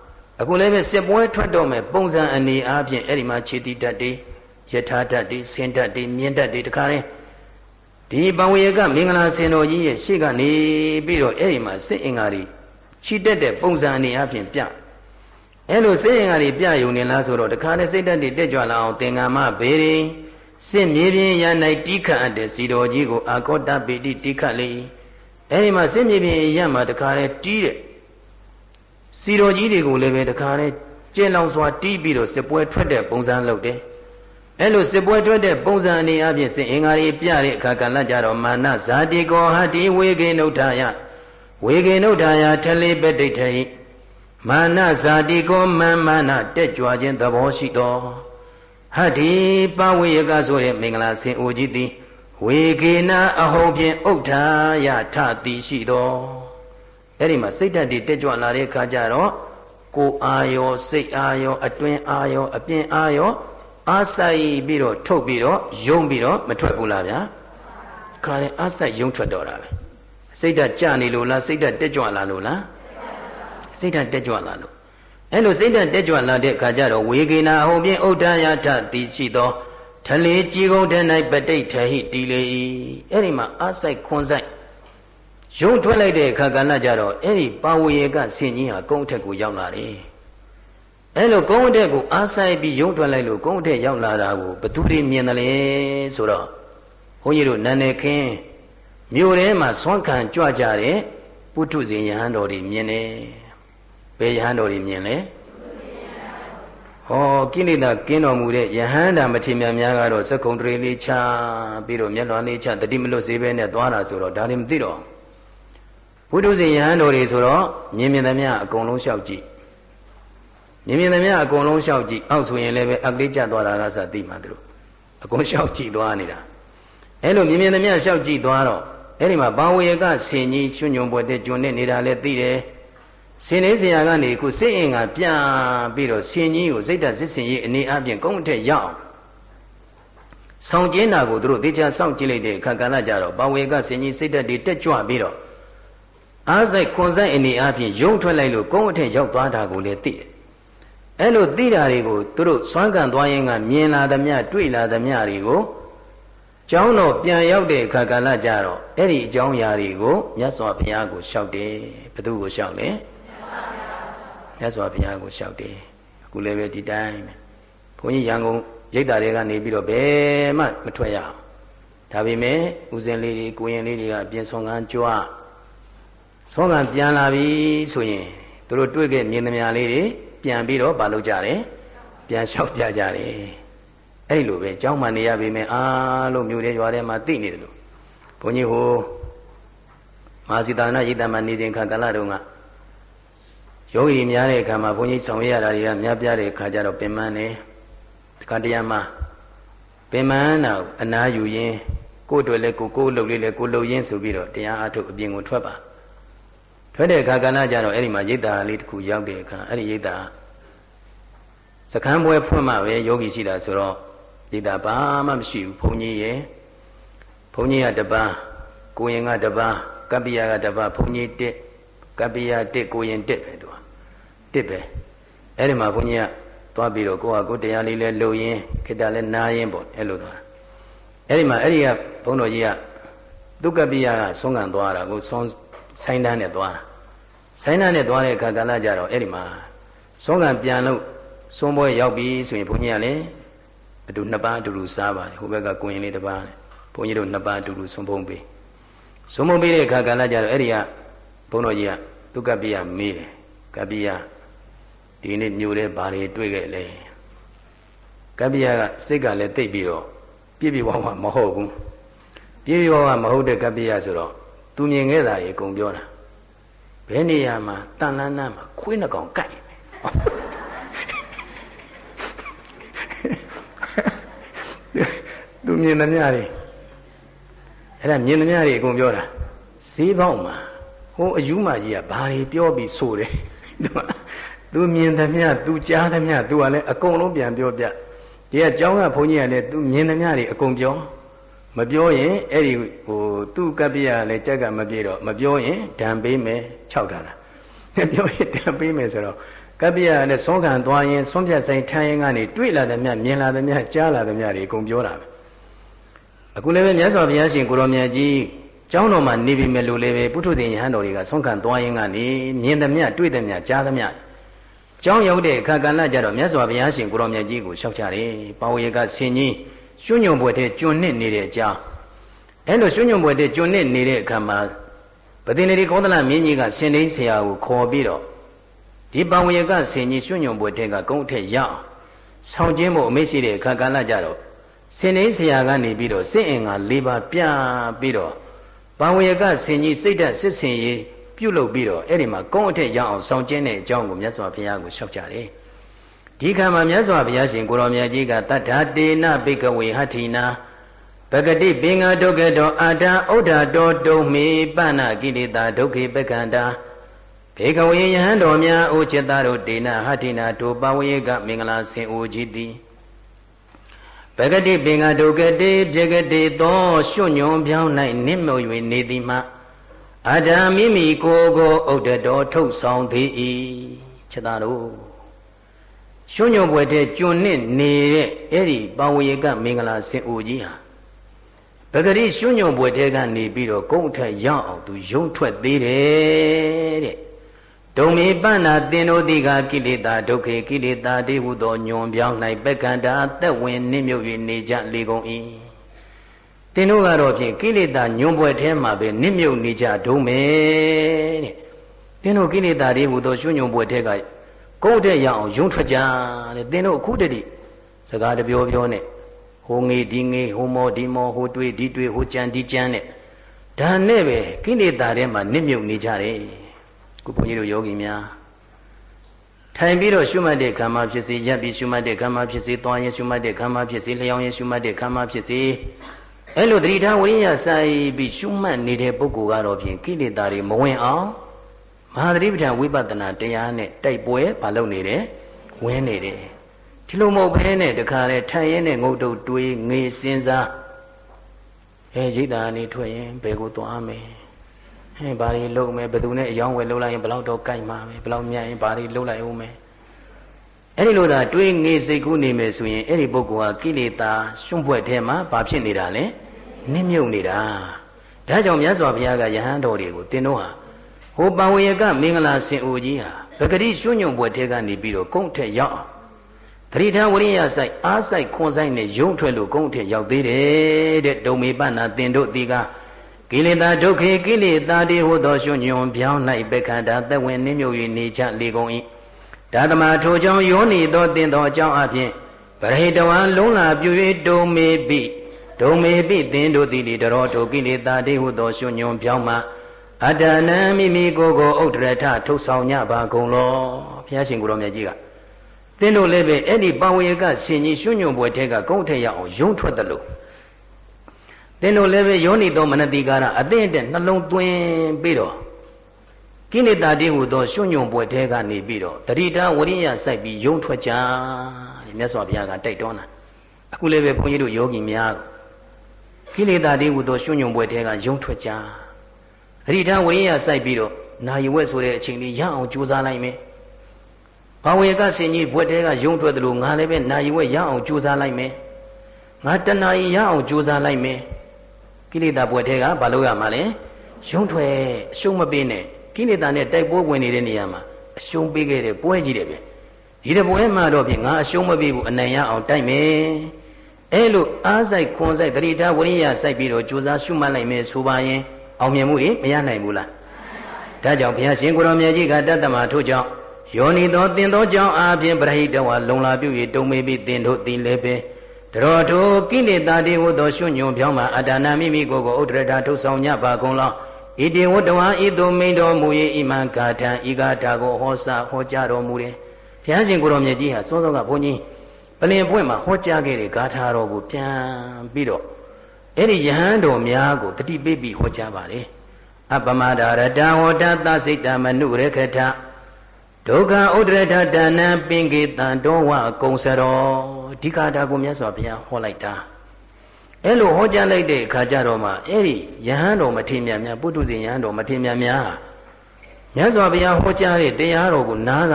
အခုလည်းပဲစစ်ပွဲထွက်တော့မယ်ပုံစံအနေအားဖြင့်အဲ့ဒီမှာခြေတိတတ်တွေယထာတတ်တွေဆင်းတတ်တွေမြင်းတတ်တွေတခါလဲဒီပဝေယကမင်္ဂလာစင်တော်ကြီးရဲ့ရှေ့ကနေပြီးတော့အဲ့ဒီမှာစစ်အင်္ဂါတွေ ခြိတက်တဲ့ပုံစံအနေအားဖြင့်ပြအဲ့လိုစစ်အင်္ဂါတွေပြယုံနေလားဆိုတော့တခါလဲစိတ်တတ်တွေတက်ကြွလာအောင်သင်္ကမဘေရင်စစ်မြေပြင်ရ၌တိခတ်အပ်တဲ့စီတော်ကြီးကိုအာကောတပိတိတိခတ်လေအဲ့ဒီမှာစစ်မြေပြင်ရမှာတခါလဲတီးတဲ့စီတော်ကြီးတွေကိုလည်းပဲတခါနဲ့ကျင်းလောင်စွာတီးပြီးတော့စစ်ပွဲထွက်တဲ့ပုံစံလုပ်တယ်အဲ့လိုစစ်ပွဲထွက်တဲ့ပုံစံအနေအချင်းစင်အင်္ဂါတွေပြတဲ့အခါကလည်းကြတော့မာနဇာတိကောဟတိဝေကေနုထာယ ဝေကေနုထာယထလေပဋိဋ္ဌိမာနဇာတိကောမန်မာနတက်ကြွခြင်းသဘောရှိတော်ဟတ္တိပဝေယကဆိုတဲ့မင်္ဂလာဆင်အိုကြီးသည်ဝေကေနအဟုံဖြင့်ဥဋ္ဌာယထတိရှိတော်အဲ့ဒီမှာစိတ်ဓာတ်တွေတက်ကြွလာတဲ့အခါကျတော့ကိုအာယောစိတ်အာယောအတွင်းအာယောအပြင်အာယောအားဆိုင်ပြီးတော့ထုတ်ပြီးတော့ယုံပြီးတော့မထွက်ဘူးလားဗျာခါရင်အားဆိုင်ယုံထွက်တော့တာပဲ စိတ်ဓာတ်ကြနေလို့လားစိတ်ဓာတ်တက်ကြွလာလို့လားစိတ်ဓာတ်တက်ကြွလာလို့အဲ့လိုစိတ်ဓာတ်တက်ကြွလာတဲ့အခါကျတော့ဝေကေနာဟုံဖြင့်ဥဒ္ဒယာထတိရှိသောထလေကြီးကုန်းတဲ့၌ပဋိဋ္ဌဟိတီလေ၏အဲ့ဒီမှာအားဆိုင်ခွန်ဆိုင်ရုံထွက်လိုက်တဲ့အခါကဏ္ဍကြတော့အဲ့ဒီပါဝေယကဆင်ကြီးဟာကုန်းထက်ကိုရောက်လာတယ်အဲ့လိုကုန်းထက်ကိုအားဆိုင်ပြီးရုံထွက်လိုက်လို့ကုန်းထက်ရောက်လာတာကိုဘသူတွေမြင်တယ်လဲဆိုတော့ဘုန်းကြီးတို့နန္ဒေခင်း မြို့ထဲမှာဆွမ်းခံကြွကြတဲ့ပုထုဇဉ်ယဟန်တော်တွေမြင်တယ်ဘယ်ယဟန်တော်တွေမြင်လဲဟောကိလေသာကင်းတော်မူတဲ့ယဟန္တာမထေရများကတော့စက္ကုံတရေလေးချပြီးတော့မျက်လွန်လေးချတတိမလွတ်စေဘဲနဲ့သွားတာဆိုတော့ဒါလည်းမသိတော့ဘုဒ္ဓဇင်ယဟန်တော်တွေဆိုတော့မြင်မြင်သမျှအကုန်လုံးလျှောက်ကြည့်မြင်မြင်သမျှအကုန်လုံးလျှောက်ကြည့်အောက်ဆိုရင်လည်းပဲအကလေးကျသွားတာကစသိမှသူတို့အကုန်လျှောက်ကြည့်သွားနေတာအဲ့လိုမြင်မြင်သမျှလျှောက်ကြည့်သွားတော့ အဲ့ဒီမှာဘာဝေကဆင်ကြီးကျွညွန်ပွဲတဲ့ကျွန်းနဲ့နေတာလည်းသိတယ်ဆင်လေးဆရာကနေခုစိတ်အင်ကပြန်ပြီးတော့ဆင်ကြီးကိုစိတ်ဓာတ်စစ်စင်ရေးအနေအချင်းကုန်းအထက်ရောက်ဆောင်ကျင်းတာကိုသူတို့သေချာစောင့်ကြည့်လိုက်တဲ့အခါကလည်းကြတော့ဘာဝေကဆင်ကြီးစိတ်ဓာတ်တွေတက်ကြွပြီးတော့အားစိတ်ခွန်ဆိုင်အနေအချင်းယုံထွက်လိုက်လို့ကုန်းအထက်ရောက်သွားတာကိုလည်းသိတယ်။အဲ့လိုသိတာတွေကိုသူတို့စွမ်းကန်သွားရင်ကမြင်လာသမျှတွေ့လာသမျှတွေကို ကျောင်းတော်ပြန်ရောက်တဲ့အခါကာလကြတော့အဲ့ဒီအကြောင်းအရာတွေကိုမြတ်စွာဘုရားကိုလျှောက်တယ်။ဘသူကိုလျှောက်လဲ။မြတ်စွာဘုရားကိုလျှောက်တယ်။အခုလည်းပဲဒီတိုင်းပဲ။ဘုန်းကြီးရန်ကုန်ရိတ်တာတွေကနေပြီးတော့ဘယ်မှမထွက်ရအောင်။ဒါပေမဲ့ဦးစင်လေးတွေကိုရင်လေးတွေကပြင်ဆောင်ကန်းကြွားဆောကံပြန်လာပြီဆိုရင်သူတို့တွေ့ခဲ့မြင်သမျှလေးတွေပြန်ပြီးတော့မလုပ်ကြတယ်ပြပြန်လျှောက်ပြကြတယ် အဲ့ဒီလိုပဲเจ้าမှနေရပြီမဲ့အားလုံးမြို့တဲ့ရွာထဲမှာသိနေတယ်လို့ဘုန်းကြီးဟိုမာစီတာနာရိတ်တမနေစဉ်ခါကလတုန်းကယောဂီများတဲ့အခါမှာဘုန်းကြီးဆောင်ရရတာတွေကများပြားတဲ့အခါကျတော့ပင်မနေတခါတရံမှာပင်မနာအနာယူရင်းကိုယ်တွေလည်းကိုကိုယ်လှုပ်လေးလည်းကိုလှုပ်ရင်းဆိုပြီးတော့တရားအထုတ်အပြင်ကိုထွက်ပါထွက်တဲ့အခါကဏ္ဍကျတော့အဲ့ဒီမှာရိတ်တာလေးတစ်ခုရောက်တဲ့အခါအဲ့ဒီရိတ်တာစကံပွဲဖွင့်မှပဲယောဂီရှိတာဆိုတော့ရိ တ်တာဘာမှမရှိဘူးဘုန်းကြီးရဲ့ဘုန်းကြီးကတပန်းကိုရင်ကတပန်းကပ္ပိယကတပန်းဘုန်းကြီးတစ်ကပ္ပိယတစ်ကိုရင်တစ်ပဲသူကတစ်ပဲအဲ့ဒီမှာဘုန်းကြီးကသွားပြီးတော့ကိုကကိုတရားလေးလဲလှုပ်ရင်းခိတ္တလဲနားရင်းပေါ့အဲ့လိုသွားအဲ့ဒီမှာအဲ့ဒီကဘုန်းတော်ကြီးကဒုက္ကပိယကဆုံးခံသွားတာကိုဆုံးဆိုင်းတန်းနဲ့သွားတာဆိုင်းတန်းနဲ့သွားတဲ့အခါကလည်းကြတော့အဲ့ဒီမှာဆုံးခံပြန်လို့ဆုံးပွဲရောက်ပြီဆိုရင်ဘုန်းကြီးကလည်း အတူနှစ်ပါးအတူတူစားပါတယ်ဟိုဘက်ကကိုရင်လေးတစ်ပါးနဲ့ဘုန်းကြီးတို့နှစ်ပါးအတူတူဆုံးဖုံးပေးဆုံးဖုံးပေးတဲ့အခါကလည်းကြတော့အဲ့ဒီကဘုန်းတော်ကြီးကဒုက္ကပိယမေးတယ်ကပိယဒီနေ့မြို့ထဲဘာတွေတွေ့ခဲ့လဲကပိယကစိတ်ကလည်းတိတ်ပြီးတော့ပြည့်ပြည့်ဝဝမဟုတ်ဘူးပြည့်ပြည့်ဝဝမဟုတ်တဲ့ကပ္ပိယဆိုတော့သူမြင်ခဲ့တာတွေအကုန်ပြောတာဘယ်နေရာမှာတန်လန်းနာမှာခွေးနှကောင်ကိုက် သူမြင်သမျှတွေအဲ့ဒါမြင်သမျှတွေအကုန်ပြောတာဈေးပေါက်မှာဟိုအယူမကြီးကဘာတွေပြောပြီးဆိုတယ်သူမြင်သမျှသူကြားသမျှသူကလည်းအကုန်လုံးပြန်ပြောပြဒီကကျောင်းကဘုန်းကြီးကလည်းသူမြင်သမျှတွေအကုန်ပြောမပြောရင်အဲ့ဒီဟိုသူ့ကပ္ပိယကလည်းကြက်ကမပြေတော့မပြောရင်ဓာန်ပေးမယ်၆တာလားပြောရင်ဓာန်ပေးမယ်ဆိုတော့ကပ္ပိယကလည်းဆုံးခံသွားရင်ဆုံးဖြတ်ဆိုင်ထိုင်ရင်ကနေတွေ့လာသမျှမြင်လာသမျှကြားလာသမျှတွေအကုန်ပြောတာပဲ အခုလည်းပဲမြတ်စွာဘုရားရှင်ကိုရောမြတ်ကြီးကျောင်းတော်မှာနေပြီမဲ့လို့လည်းပဲပုထုဇဉ်ယဟန်တော်တွေကဆုံးခံသွားရင်ကနေမြင်သမျှတွေ့သမျှကြားသမျှကျောင်းရောက်တဲ့အခါကဏ္ဍကြတော့မြတ်စွာဘုရားရှင်ကိုရောမြတ်ကြီးကိုလျှောက်ကြတယ်။ပါဝေကဆင်ကြီးကျွညွန်ဘွယ်တဲ့ကျွနစ်နေတဲ့အကြောင်းအဲ့လိုကျွညွန်ဘွယ်တဲ့ကျွနစ်နေတဲ့အခါမှာပတိနေရီကောသလမင်းကြီးကဆင်သိဆရာကိုခေါ်ပြီးတော့ဒီပါဝေကဆင်ကြီးကျွညွန်ဘွယ်တဲ့ကကုန်းထက်ရောက်ဆောင်ကျင်းဖို့အမိတ်ရှိတဲ့အခါကဏ္ဍကြတော့ ဆင်သိဆရာကနေပြီးတော့စိတ်အင်္ဂါ၄ပါးပြပြီးတော့ပါဝေကဆင်ကြီးစိတ်ဓာတ်စစ်စင်ရေးပြုတ်လုပ်ပြီးတော့အဲ့ဒီမှာကုန်းအထက်ရောက်အောင်ဆောင်ကျင်းတဲ့အကြောင်းကိုမြတ်စွာဘုရားကိုလျှောက်ကြတယ်ဒီခါမှာမြတ်စွာဘုရားရှင်ကိုရောမြတ်ကြီးကတတ္ထာတေနဘိကဝေဟထိနာပဂတိပင်္ဂဒုက္ခတောအာတံဩဒ္ဓတောတုံမေပဏကိလေသာဒုက္ခေပက္ခန္တာဘေကဝေယဟန်တော်များအိုจิตသားတို့ဒေနဟထိနာတို့ပဝေကမင်္ဂလာဆင်အိုကြီးသည် ပဂတိပင်္ဂဒုက္ခတေပြကတိသောရွှွညွန်ပြောင်း၌နစ်မြုပ်၍နေသည်မှာအတံမိမိကိုယ်ကိုဥဒ္ဒတော်ထုတ်ဆောင်သည်၏ခြေသားတို့ရွှွညွန်ပွဲတဲ့ကျွန်းနဲ့နေတဲ့အဲ့ဒီပါဝေကမင်္ဂလာစင်အိုကြီးဟာပဂရိရွှွညွန်ပွဲတဲ့ကနေပြီးတော့ဂုံထက်ရောက်အောင်သူရုံထွက်သေးတယ်တဲ့ ဒုံမေပဏ္ဏသင်တို့တိကကိလေသာဒုက္ခေကိလေသာတေဟုသောညွန်ပြောင်း၌ပက္ခန္တာသက်ဝင်နှိမ့်မြုပ်၍နေကြလေကုန်၏သင်တို့ကတော့ဖြင့်ကိလေသာညွန်ပွဲထဲမှာပဲနစ်မြုပ်နေကြဒုံမယ်တဲ့သင်တို့ကိလေသာတွေဟူသောရွှွညွန်ပွဲထဲကကုန်းတဲ့ရအောင်ယုံထွက်ကြတဲ့သင်တို့အခုတည်းစကားတပြောပြောနဲ့ဟိုငေဒီငေဟိုမောဒီမောဟိုတွေးဒီတွေးဟိုကြံဒီကြံနဲ့ဒါနဲ့ပဲကိလေသာထဲမှာနစ်မြုပ်နေကြတယ် ခုဘုန်းကြီးတို့ယောဂီများထိုင်ပြီးတော့ရှုမှတ်တဲ့ခံမဖြစ်စေရပ်ပြီးရှုမှတ်တဲ့ခံမဖြစ်စေသွားရင်ရှုမှတ်တဲ့ခံမဖြစ်စေလျောင်းရင်ရှုမှတ်တဲ့ခံမဖြစ်စေအဲ့လိုတတိထားဝိရိယဆိုင်ပြီးရှုမှတ်နေတဲ့ပုဂ္ဂိုလ်ကတော့ဖြင့်ကိလေသာတွေမဝင်အောင်မဟာသတိပဋ္ဌာန်ဝိပဿနာတရားနဲ့တိုက်ပွဲမလုပ်နေတယ်ဝင်းနေတယ်ဒီလိုမဟုတ်ဘဲနဲ့တခါလေထိုင်ရင်နဲ့ငုတ်တုတ်တွေးငေးစဉ်းစားအဲရိတ်တာနေထွက်ရင်ဘယ်ကိုသွားမယ် ဟဲ့ဘာတွေလုပ်မယ်ဘယ်သူနဲ့အယောင်းဝယ်လုပ်လိုက်ရင်ဘယ်လောက်တော့ကြိုက်မှာပဲဘယ်လောက်မြတ်ရင်ဘာတွေလုပ်လိုက်အောင်မယ်အဲ့ဒီလိုသာတွေးငေးစိတ်ကူးနေမယ်ဆိုရင်အဲ့ဒီပုဂ္ဂိုလ်ဟာကိလေသာရှုံ့ဘွက်ထဲမှာဘာဖြစ်နေတာလဲနစ်မြုပ်နေတာဒါကြောင့်မြတ်စွာဘုရားကယဟန်တော်တွေကိုသင်တို့ဟာဟိုပံဝေယကမင်္ဂလာစင်အိုကြီးဟာပဂတိရွှွညွန့်ဘွယ်ထဲကနေပြီးတော့ကုန်းထက်ရောက်အောင်သတိထားဝရိယဆိုင်အားဆိုင်ခွန်ဆိုင်နဲ့ယုံထွက်လို့ကုန်းထက်ရောက်သေးတယ်တဲ့ဒုံမေပနာသင်တို့ဒီက ကိလေသာဒုက္ခေကိလေသာတေဟိုသောရွှွညွန့်ပြောင်း၌ပက္ခန္တာသက်ဝင်နှင်းမြုပ်၍နေချလေကုန်၏ဒါသမထိုကြောင့်ယောနီသောတင်သောအကြောင်းအပြင်ပရိတဝံလုံးလာပြု၍ဒုံမေပိဒုံမေပိသင်တို့သည်လေတရောထိုကိလေသာတိဟုသောရှင်ညွန်ပြောင်းမှာအတ္တနံမိမိကိုယ်ကိုဥဒ္ဒရထထုတ်ဆောင်ကြပါကုန်လောဘုရားရှင်ကိုရောမြတ်ကြီးကသင်တို့လည်းပဲအဲ့ဒီပဝေကဆင်ကြီးရှင်ညွန်ပွဲထဲကကုန်းထက်ရအောင်ယုံထွက်တယ်လို့ သင်တို့လည်းပဲယောနိသောမနတိကာရအသင့်တဲ့နှလုံးသွင်းပြီးတော့ကိလေသာတိဟုသောရှင်ညွန်ပွဲထဲကနေပြီးတော့တတိတာဝရိယစိုက်ပြီးယုံထွက်ကြတယ်မြတ်စွာဘုရားကတိုက်တွန်းတာအခုလည်းပဲဘုန်းကြီးတို့ယောဂီများကိလေသာတိဟုသောရှင်ညွန်ပွဲထဲကယုံထွက်ကြတတိတာဝရိယစိုက်ပြီးတော့နာယဝက်ဆိုတဲ့အချိန်လေးရအောင်ကြိုးစားလိုက်မယ်ဘာဝေကစင်ကြီးဘွက်တဲကယုံထွက်တယ်လို့ငါလည်းပဲနာယဝက်ရအောင်ကြိုးစားလိုက်မယ်ငါတဏှာကြီးရအောင်ကြိုးစားလိုက်မယ် ကိလေသာဘွက်တဲကဘာလို့ရမှာလဲယုံထွက်အရှုံးမပေးနဲ့ကိလေသာနဲ့တိုက်ပွဲဝင်နေတဲ့နေရာမှာအရှုံးပေးခဲ့တဲ့ပွဲကြီးတယ်ပဲဒီတပွဲမှာတော့ဖြင့်ငါအရှုံးမပေးဘူးအနိုင်ရအောင်တိုက်မယ်အဲလိုအားဆိုင်ခွန်ဆိုင်တတိထားဝရိယစိုက်ပြီးတော့ကြိုးစားရှုမှတ်လိုက်မယ်ဆိုပါရင်အောင်မြင်မှုတွေမရနိုင်ဘူးလားဒါကြောင့်ဘုရားရှင်ကိုရောင်မြတ်ကြီးကတတ္တမထို့ကြောင့်ယောနီသောတင်သောကြောင့်အာဖြင့်ပရိဟိတဝါလုံလာပြု၍တုံမေပြီးတင်တို့သည်လည်းပဲ တတော်ထိုကိလေသာတေဟုသောရွှွညွန်ဖြောင်းမှာအတ္တနာမိမိကိုယ်ကိုဥဒရတာထုတ်ဆောင်ကြပါကုန်လောဣတိဝတ္တဝါဤသို့မိန်တော်မူ၏ဣမံဂါထံဤဂါထာကိုဟောစာဟောကြားတော်မူတယ်ဘုရားရှင်ကိုရောင်မြတ်ကြီးဟာစောစောကဘုန်းကြီးပလင်ပွင့်မှာဟောကြားခဲ့တဲ့ဂါထာတော်ကိုပြန်ပြီးတော့အဲ့ဒီယဟန်တော်များကိုတတိပိပိဟောကြားပါတယ်အပမဒါရတံဟောတသစိတ်တမနုရခထ ဒုက္ခဥဒရထဒါနံပင်ကေတံတောဝကုံစရောဒီကာတာကိုမြတ်စွာဘုရားဟောလိုက်တာအဲ့လိုဟောကြားလိုက်တဲ့အခါကျတော့မှအဲ့ဒီယဟန်တော်မထေရမြတ်များပုထုဇဉ်ယဟန်တော်မထေရမြတ်များမြတ်စွာဘုရားဟောကြားတဲ့တရားတော်ကိုနားက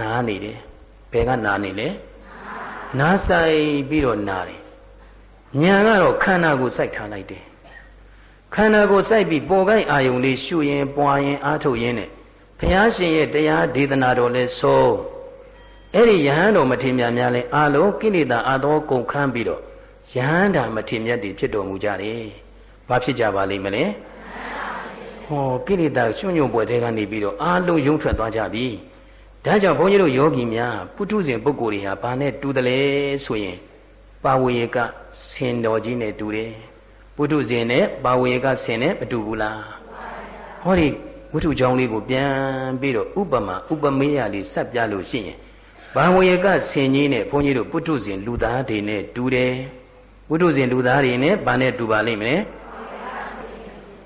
နားနေတယ်ဘယ်ကနားနေလဲနားဆိုင်ပြီးတော့နားတယ်ညာကတော့ခန္ဓာကိုစိုက်ထားလိုက်တယ်ခန္ဓာကိုစိုက်ပြီးပေါ်ကိုင်းအာယုံလေးရှုရင်ပွားရင်အားထုတ်ရင်နဲ့ ဘုရားရှင်ရဲ့တရားဒေသနာတော်လဲဆုံးအဲ့ဒီယဟန်တော်မထေရများများလဲအာလုံးကိလေသာအသောကုန်ခန်းပြီးတော့ယဟန်တာမထေရမြတ်တွေဖြစ်တော်မူကြတယ်။ဘာဖြစ်ကြပါလိမ့်မလဲ။ဟောကိလေသာရွှွညွန့်ပွဲတဲကနေပြီးတော့အာလုံးယုံထွက်သွားကြပြီ။ဒါကြောင့်ဘုန်းကြီးတို့ယောဂီများပုထုဇဉ်ပုဂ္ဂိုလ်တွေဟာဘာနဲ့တူတယ်လဲဆိုရင်ပါဝေကဆင်တော်ကြီးနဲ့တူတယ်။ပုထုဇဉ်နဲ့ပါဝေကဆင်နဲ့မတူဘူးလား။ဟောဒီ ဝိထုကြောင်းလေးကိုပြန်ပြီးတော့ဥပမာဥပမေယလေးဆက်ပြလို့ရှိရင်ဘာဝေကဆင်ကြီးနဲ့ဘုန်းကြီးတို့ပုထုဇဉ်လူသားတွေနဲ့တူတယ်ဝိထုဇဉ်လူသားတွေနဲ့ဘာနဲ့တူပါလိမ့်မလဲ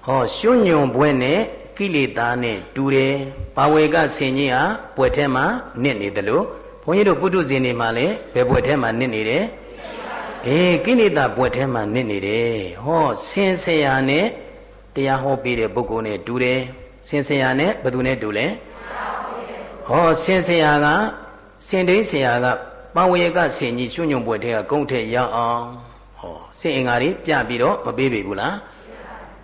ဟောရွှွညွန်ဘွဲနဲ့ကိလေသာနဲ့တူတယ်ဘာဝေကဆင်ကြီးဟာဘွဲထဲမှာနစ်နေတယ်လို့ဘုန်းကြီးတို့ပုထုဇဉ်တွေမှာလည်းဘယ်ဘွဲထဲမှာနစ်နေတယ်အေးကိလေသာဘွဲထဲမှာနစ်နေတယ်ဟောဆင်ဆရာနဲ့တရားဟောပေးတဲ့ပုဂ္ဂိုလ်နဲ့တူတယ် ဆင်ဆရာနဲ့ဘယ်သူနဲ့တူလဲဟောဆင်ဆရာကစင်တိန်ဆရာကပဝေကဆင်ကြီးကျွညွန့်ပွဲထဲကကုန်းထက်ရောက်အောင်ဟောစင်အင်္ဂါတွေပြပြီးတော့မပေးပေဘူးလား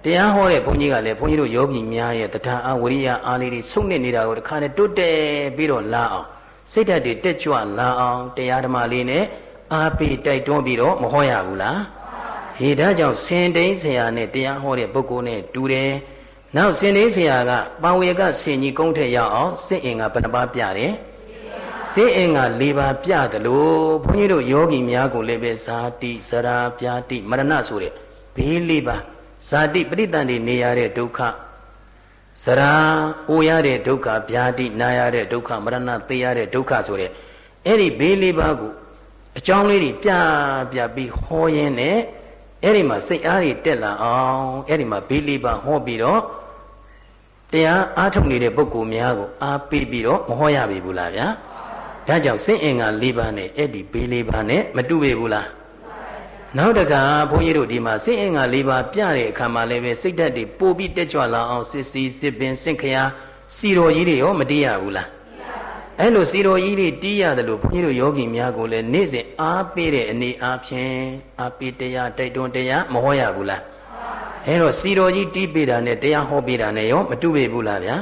တရားဟောတဲ့ဘုန်းကြီးကလည်းဘုန်းကြီးတို့ယောဂီများရဲ့တထအဝရိယအားလေးတွေဆုံးနေနေတာကိုတခါနဲ့တွတ်တယ်ပြီးတော့လာအောင်စိတ်ဓာတ်တွေတက်ကြွလာအောင်တရားဓမ္မလေးနဲ့အားပေးတိုက်တွန်းပြီးတော့မဟောရဘူးလားဟေဒါကြောင့်စင်တိန်ဆရာနဲ့တရားဟောတဲ့ပုဂ္ဂိုလ်နဲ့တူတယ် နောက်စင်တိန်ဆရာကပါဝေကဆင်ကြီးကုန်းထက်ရောက်အောင်စိတ်အင်္ဂါဘယ်နှပါပြတယ်စေအင်္ဂါ၄ပါးပြတယ်လို့ဘုန်းကြီးတို့ယောဂီများကိုလည်းပဲဇာတိဇရာပြာတိမရဏဆိုတဲ့ဘေး၄ပါးဇာတိပရိတန်တွေနေရတဲ့ဒုက္ခဇရာအိုရတဲ့ဒုက္ခဗျာတိနာရတဲ့ဒုက္ခမရဏသေရတဲ့ဒုက္ခဆိုတဲ့အဲ့ဒီဘေးလေးပါးကိုအကြောင်းလေးတွေပြပြပြီးဟောရင်းနဲ့အဲ့ဒီမှာစိတ်အားတွေတက်လာအောင်အဲ့ဒီမှာဘေးလေးပါးဟောပြီးတော့ တရားအားထုတ်နေတဲ့ပုဂ္ဂိုလ်များကိုအားပေးပြီးတော့မဟောရပြီဘူးလားဗျာဒါကြောင့်စင့်အင်္ဂါ၄ပါးနဲ့အဲ့ဒီဘေး၄ပါးနဲ့မတူပေဘူးလားနောက်တခါဘုန်းကြီးတို့ဒီမှာစင့်အင်္ဂါ၄ပါးပြတဲ့အခါမှာလည်းပဲစိတ်ဓာတ်တွေပို့ပြီးတက်ကြွလာအောင်စစ်စီစစ်ပင်စင့်ခရာစီတော်ကြီးတွေရောမတီးရဘူးလားအဲ့လိုစီတော်ကြီးတွေတီးရတယ်လို့ဘုန်းကြီးတို့ယောဂီများကိုလည်းနေ့စဉ်အားပေးတဲ့အနေအားဖြင့်အားပေးတရားတိုက်တွန်းတရားမဟောရဘူးလား အဲ့တော့စီတော်ကြီးတီးပေးတာနဲ့တရားဟောပေးတာနဲ့ရောမတူပေဘူးလားဗျာ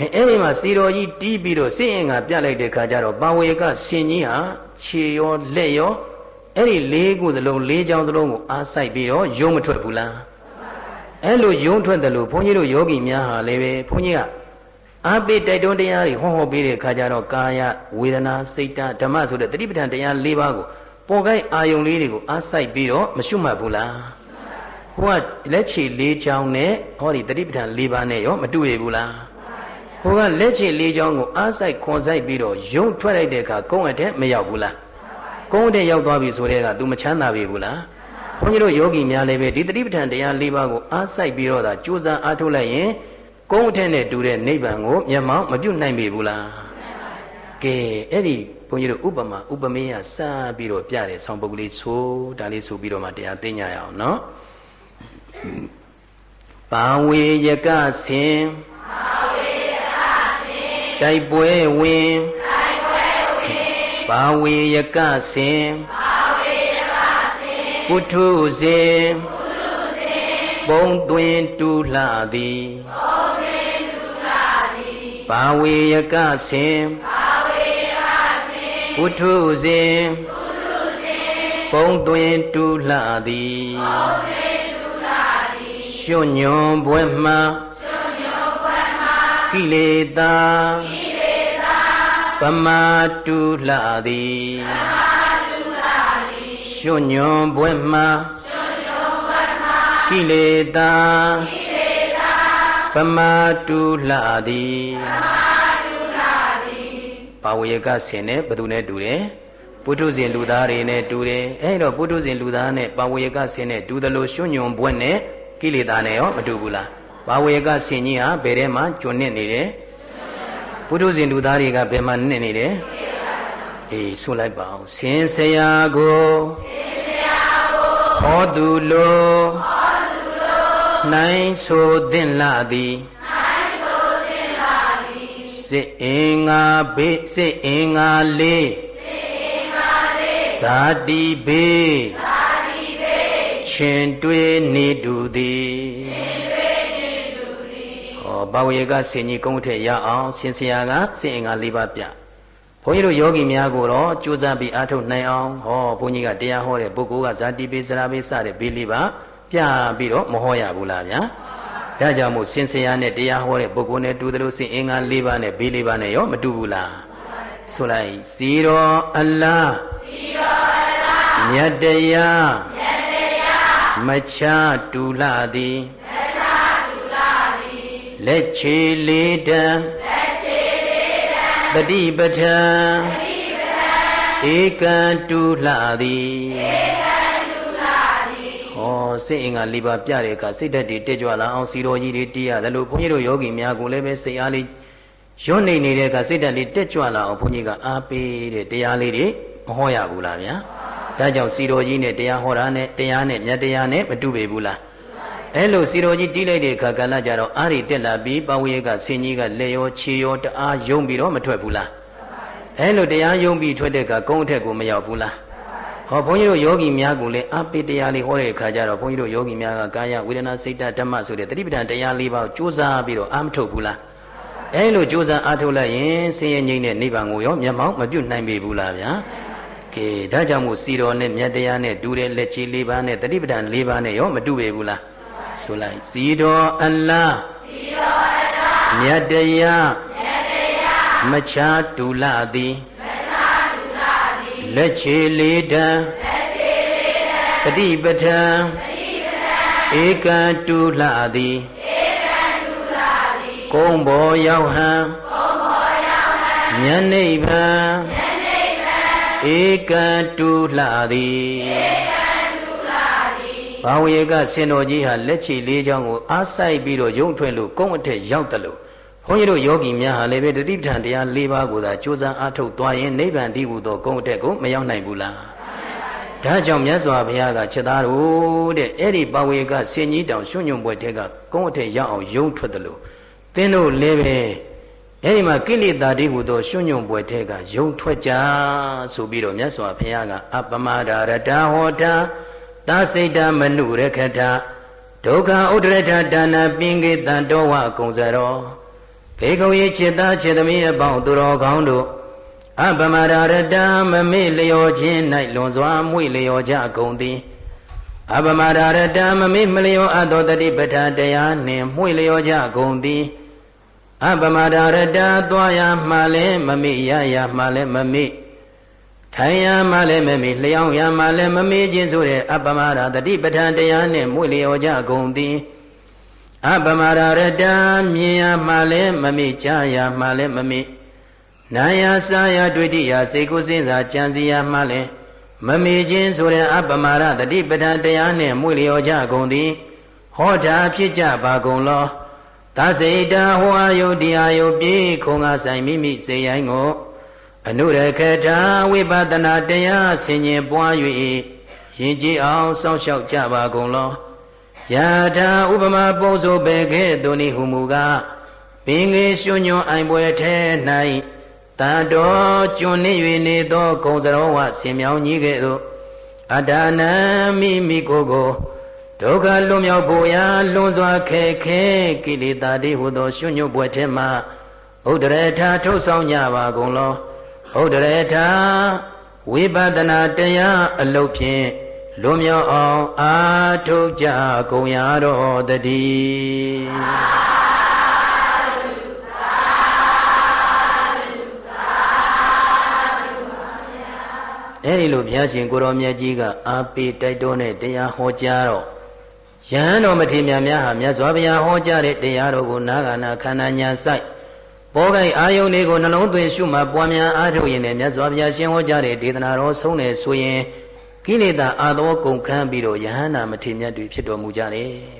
အဲအဲ့ဒီမှာစီတော်ကြီးတီးပြီးတော့စိတ်အင်္ဂါပြလိုက်တဲ့ခါကျတော့ပါဝေကရှင်ကြီးဟာခြေရောလက်ရောအဲ့ဒီလေးခုစလုံးလေးချောင်းစလုံးကိုအားဆိုင်ပြီးတော့ယုံမထွက်ဘူးလားအဲ့လိုယုံထွက်တယ်လို့ဘုန်းကြီးတို့ယောဂီများဟာလည်းပဲဘုန်းကြီးကအာပိတိုက်တွန်းတရားတွေဟောဟောပေးတဲ့ခါကျတော့ကာယဝေဒနာစိတ်ဓဓမ္မဆိုတဲ့တတိပဋ္ဌာန်တရား၄ပါးကိုပေါ်ကိုက်အာယုံလေးတွေကိုအားစိုက်ပြီးတော့မရှုမှတ်ဘူးလား ဟိုကလက်ချေ၄ချောင်းနဲ့ဟောဒီတတိပဋ္ဌာန်၄ပါးနဲ့ရောမတူရဘူးလားဟိုကလက်ချေ၄ချောင်းကိုအားစိုက်ခွန်စိုက်ပြီးတော့ယုံထွက်လိုက်တဲ့အခါကုန်းအထက်မရောက်ဘူးလားကုန်းအထက်ရောက်သွားပြီဆိုတဲ့က तू မချမ်းသာပြီဘူးလားဘုန်းကြီးတို့ယောဂီများလည်းပဲဒီတတိပဋ္ဌာန်တရား၄ပါးကိုအားစိုက်ပြီးတော့သာကြိုးစားအားထုတ်လိုက်ရင်ကုန်းအထက်နဲ့တူတဲ့နိဗ္ဗာန်ကိုမျက်မှောက်မပြုတ်နိုင်ပြီဘူးလားကဲအဲ့ဒီဘုန်းကြီးတို့ဥပမာဥပမေယစပြီးတော့ပြတယ်ဆောင်းပုဂ္ဂလိဆိုဒါလေးဆိုပြီးတော့မှတရားသိညာရအောင်နော် ဘာဝေယကဆင်ဘာဝေယကဆင်တိုက်ပွဲဝင်တိုက်ပွဲဝင်ဘာဝေယကဆင်ဘာဝေယကဆင်ပုထုဇဉ်ပုထုဇဉ်ဘုံတွင်တူလှသည်ဘုံတွင်တူလှသည်ဘာဝေယကဆင်ဘာဝေယကဆင်ပုထုဇဉ်ပုထုဇဉ်ဘုံတွင်တူလှသည်ဘုံတွင် ရွညွန်ဘွယ်မှရွညွန်ဘွယ်မှကိလေသာကိလေသာပမာတုလှသည်ပမာတုလှသည်ရွညွန်ဘွယ်မှရွညွန်ဘွယ်မှကိလေသာကိလေသာပမာတုလှသည်ပမာတုလှသည်ဘာဝေယကဆင်နဲ့ဘသူနဲ့တူတယ်ပုထုဇဉ်လူသားတွေနဲ့တူတယ်အဲ့တော့ပုထုဇဉ်လူသားနဲ့ပါဝေယကဆင်းနဲ့တူသလိုရွှွညွန်ဘွဲ့နဲ့ ကိလေသာနဲ့ရောမတူဘူးလားဘာဝေကဆင်ကြီးဟာဘယ်ထဲမှာကျွနစ်နေတယ်ပုထုဇဉ်လူသားတွေကဘယ်မှာနစ်နေတယ်အေးဆိုလိုက်ပါအောင်ဆင်းဆရာကိုဆင်းဆရာကိုဟောသူလိုဟောသူလိုနိုင်ဆိုသင့်လာသည်နိုင်ဆိုသင့်လာသည်စစ်အင်္ဂါဘေးစစ်အင်္ဂါလေးစစ်အင်္ဂါလေးဇာတိဘေးဇာ ရှင်တွေ့နေတူသည်ရှင်တွေ့နေတူသည်ဟောဘာဝေကဆင်ကြီးကုန်းထက်ရအောင်ရှင်ဆရာကစင်အင်္ဂါ၄ပါးပြဘုန်းကြီးတို့ယောဂီများကိုတော့ကြိုးစားပြီးအားထုတ်နိုင်အောင်ဟောဘုန်းကြီးကတရားဟောတဲ့ပုဂ္ဂိုလ်ကဇာတိပိစရာပိစတဲ့ဘေးလေးပါပြပြီးတော့မဟောရဘူးလားဗျာဒါကြောင့်မို့စင်ဆရာနဲ့တရားဟောတဲ့ပုဂ္ဂိုလ်နဲ့တူတယ်လို့စင်အင်္ဂါ၄ပါးနဲ့ဘေးလေးပါနဲ့ရောမတူဘူးလားဆိုလိုက်စီတော်အလားစီတော်အလားမြတ်တရားမြတ် မချတူလာသည်မချတူလာသည်လက်ချေလေးတံလက်ချေလေးတံပฏิပဋ္ဌံပฏิပဋ္ဌံဧကံတူလာသည်ဧကံတူလာသည်ဟောစိတ်အင်္ဂါ၄ပါးပြတဲ့အခါစိတ်ဓာတ်တွေတက်ကြွလာအောင်စီတော်ကြီးတွေတရားတယ်လို့ဘုန်းကြီးတို့ယောဂီများကိုလည်းပဲစိတ်အားလေးရွတ်နေနေတဲ့အခါစိတ်ဓာတ်လေးတက်ကြွလာအောင်ဘုန်းကြီးကအားပေးတဲ့တရားလေးတွေမဟောရဘူးလားဗျာ ဒါကြောင့်စီတော်ကြီးနဲ့တရားဟောတာနဲ့တရားနဲ့မြတ်တရားနဲ့မတူပေဘူးလားအဲ့လိုစီတော်ကြီးတီးလိုက်တဲ့အခါကလည်းကြတော့အာရီတက်လာပြီးပဝေကဆင်ကြီးကလက်ရောခြေရောတအားယုံပြီးတော့မထွက်ဘူးလားအဲ့လိုတရားယုံပြီးထွက်တဲ့အခါကုန်းအထက်ကိုမရောက်ဘူးလားဟောဘုန်းကြီးတို့ယောဂီများကိုလည်းအပိတရားလေးဟောတဲ့အခါကျတော့ဘုန်းကြီးတို့ယောဂီများကကာယဝေဒနာစိတ်ဓဓမ္မဆိုတဲ့တတိပဌာန်တရားလေးပါးကိုကြိုးစားပြီးတော့အာမထုတ်ဘူးလားအဲလိုကြိုးစားအားထုတ်လိုက်ရင်ဆင်းရဲငြိမ်းတဲ့နိဗ္ဗာန်ကိုရောမျက်မှောက်မပြုတ်နိုင်ပေဘူးလားဗျာ ကဲဒါကြောင့်မို့စီတော်နဲ့မြတ်တရားနဲ့တူတဲ့လက်ချီ၄ပါးနဲ့တတိပဒံ၄ပါးနဲ့ရောမတူပေဘူးလားဆိုလိုက်စီတော်အလားစီတော်အလားမြတ်တရားမြတ်တရားမချာတူလာသည်မချာတူလာသည်လက်ချီလေးတံလက်ချီလေးတံတတိပဒံတတိပဒံဧကံတူလာသည်ဧကံတူလာသည်ကုံဘောရောက်ဟံကုံဘောရောက်ဟံမြတ်နိဗ္ဗာန်မြတ် ဧကံတူလှသည်ဧကံတူလှသည်ဘာဝေကဆင်တော်ကြီးဟာလက်ချီလေးချောင်းကိုအားဆိုင်ပြီးတော့ယုံထွင်လို့ကုန်းအထက်ရောက်တယ်လို့ဘုန်းကြီးတို့ယောဂီများဟာလည်းပဲတတိပဋ္ဌာန်တရား၄ပါးကိုသာကြိုးစားအားထုတ်သွားရင်နိဗ္ဗာန်တည်ဟူသောကုန်းအထက်ကိုမရောက်နိုင်ဘူးလားဒါကြောင့်မြတ်စွာဘုရားကချက်သားတို့တဲ့အဲ့ဒီပါဝေကဆင်ကြီးတောင်ရွှွညွန့်ပွဲတဲကကုန်းအထက်ရောက်အောင်ယုံထွက်တယ်လို့သင်တို့လည်းပဲ အဲဒီမှာကိလေသာတိဟုသောရွှွညွန့်ပွဲထဲကယုံထွက်ကြဆိုပြီးတော့မြတ်စွာဘုရားကအပမဒရတဟောတာသာစိတ်တမနုရခထဒုက္ခဥဒရထဒါနပင်ကေတံတော်ဝကုံစရောဘေကုံ၏จิตသားจิตသမီးအပေါင်းသူတော်ကောင်းတို့အပမဒရတမမေ့လျောခြင်း၌လွန်စွာမွေ့လျောကြကုန်သည်အပမဒရတမမေ့မလျောအပ်သောတတိပဋ္ဌာတရားနှင့်မွေ့လျောကြကုန်သည် အပမဒရတသွားရမှလည်းမမိရရမှလည်းမမိထိုင်ရမှလည်းမမိလျောင်းရမှလည်းမမိခြင်းဆိုတဲ့အပမဒတတိပဋ္ဌာန်တရားနှင့်မွေလျော်ကြကုန်သည်အပမဒရတမြင်ရမှလည်းမမိကြားရမှလည်းမမိနာယစာယတွေ့တိယစေကုစင်းစာကြံစီရမှလည်းမမေခြင်းဆိုတဲ့အပမာရတတိပဋ္ဌာန်တရားနှင့်မွေလျော်ကြကုန်သည်ဟောတာဖြစ်ကြပါကုန်လော သစေတာဟောယုတရားယုပြေခုံငါဆိုင်မိမိစေရိုင်းကိုအနုရခတာဝိပဿနာတရားဆင်ញင်ပွား၍ရင်ကြည်အောင်စောင့်ရှောက်ကြပါကုန်လောယထာဥပမာပုံစိုးပေခဲ့သူနိဟုမူကားပင်ငယ်ရွှွညွန်အိုင်ပွဲထဲ၌တန်တော်ကျွန်းနေ၍နေသောဂုံစရောဝဆင်မြောင်းကြီးကဲ့သို့အတ္တနံမိမိကိုယ်ကို ဒုက္ခလွန်မြောက်ဖို့ရာလွန်စွာခဲခဲကိလေသာတိဟုသောရွှွညွတ်ပွဲထဲမှဥဒရထာထုတ်ဆောင်ကြပါကုန်လောဥဒရထာဝိပဿနာတရားအလုတ်ဖြင့်လွန်မြောက်အောင်အာထုတ်ကြကုန်ရတော်တည်းအဲဒီလိုဘုရားရှင်ကိုရောမြတ်ကြီးကအာပေတိုက်တွန်းတဲ့တရားဟောကြားတော့ ယဟန်တော်မထေရများများဟာမြတ်စွာဘုရားဟောကြားတဲ့တရားတော်ကိုနာဂာနာခန္ဓာညာဆိုင်ပေါ်ကိုင်အာယုန်လေးကိုနှလုံးသွင်းရှုမှတ်ပွားများအားထုတ်ရင်လည်းမြတ်စွာဘုရားရှင်ဟောကြားတဲ့ဒေသနာတော်ဆုံးတယ်ဆိုရင်ကိလေသာအာသောကုန်ခန်းပြီးတော့ယဟန္တာမထေရမြတ်တွေဖြစ်တော်မူကြတယ်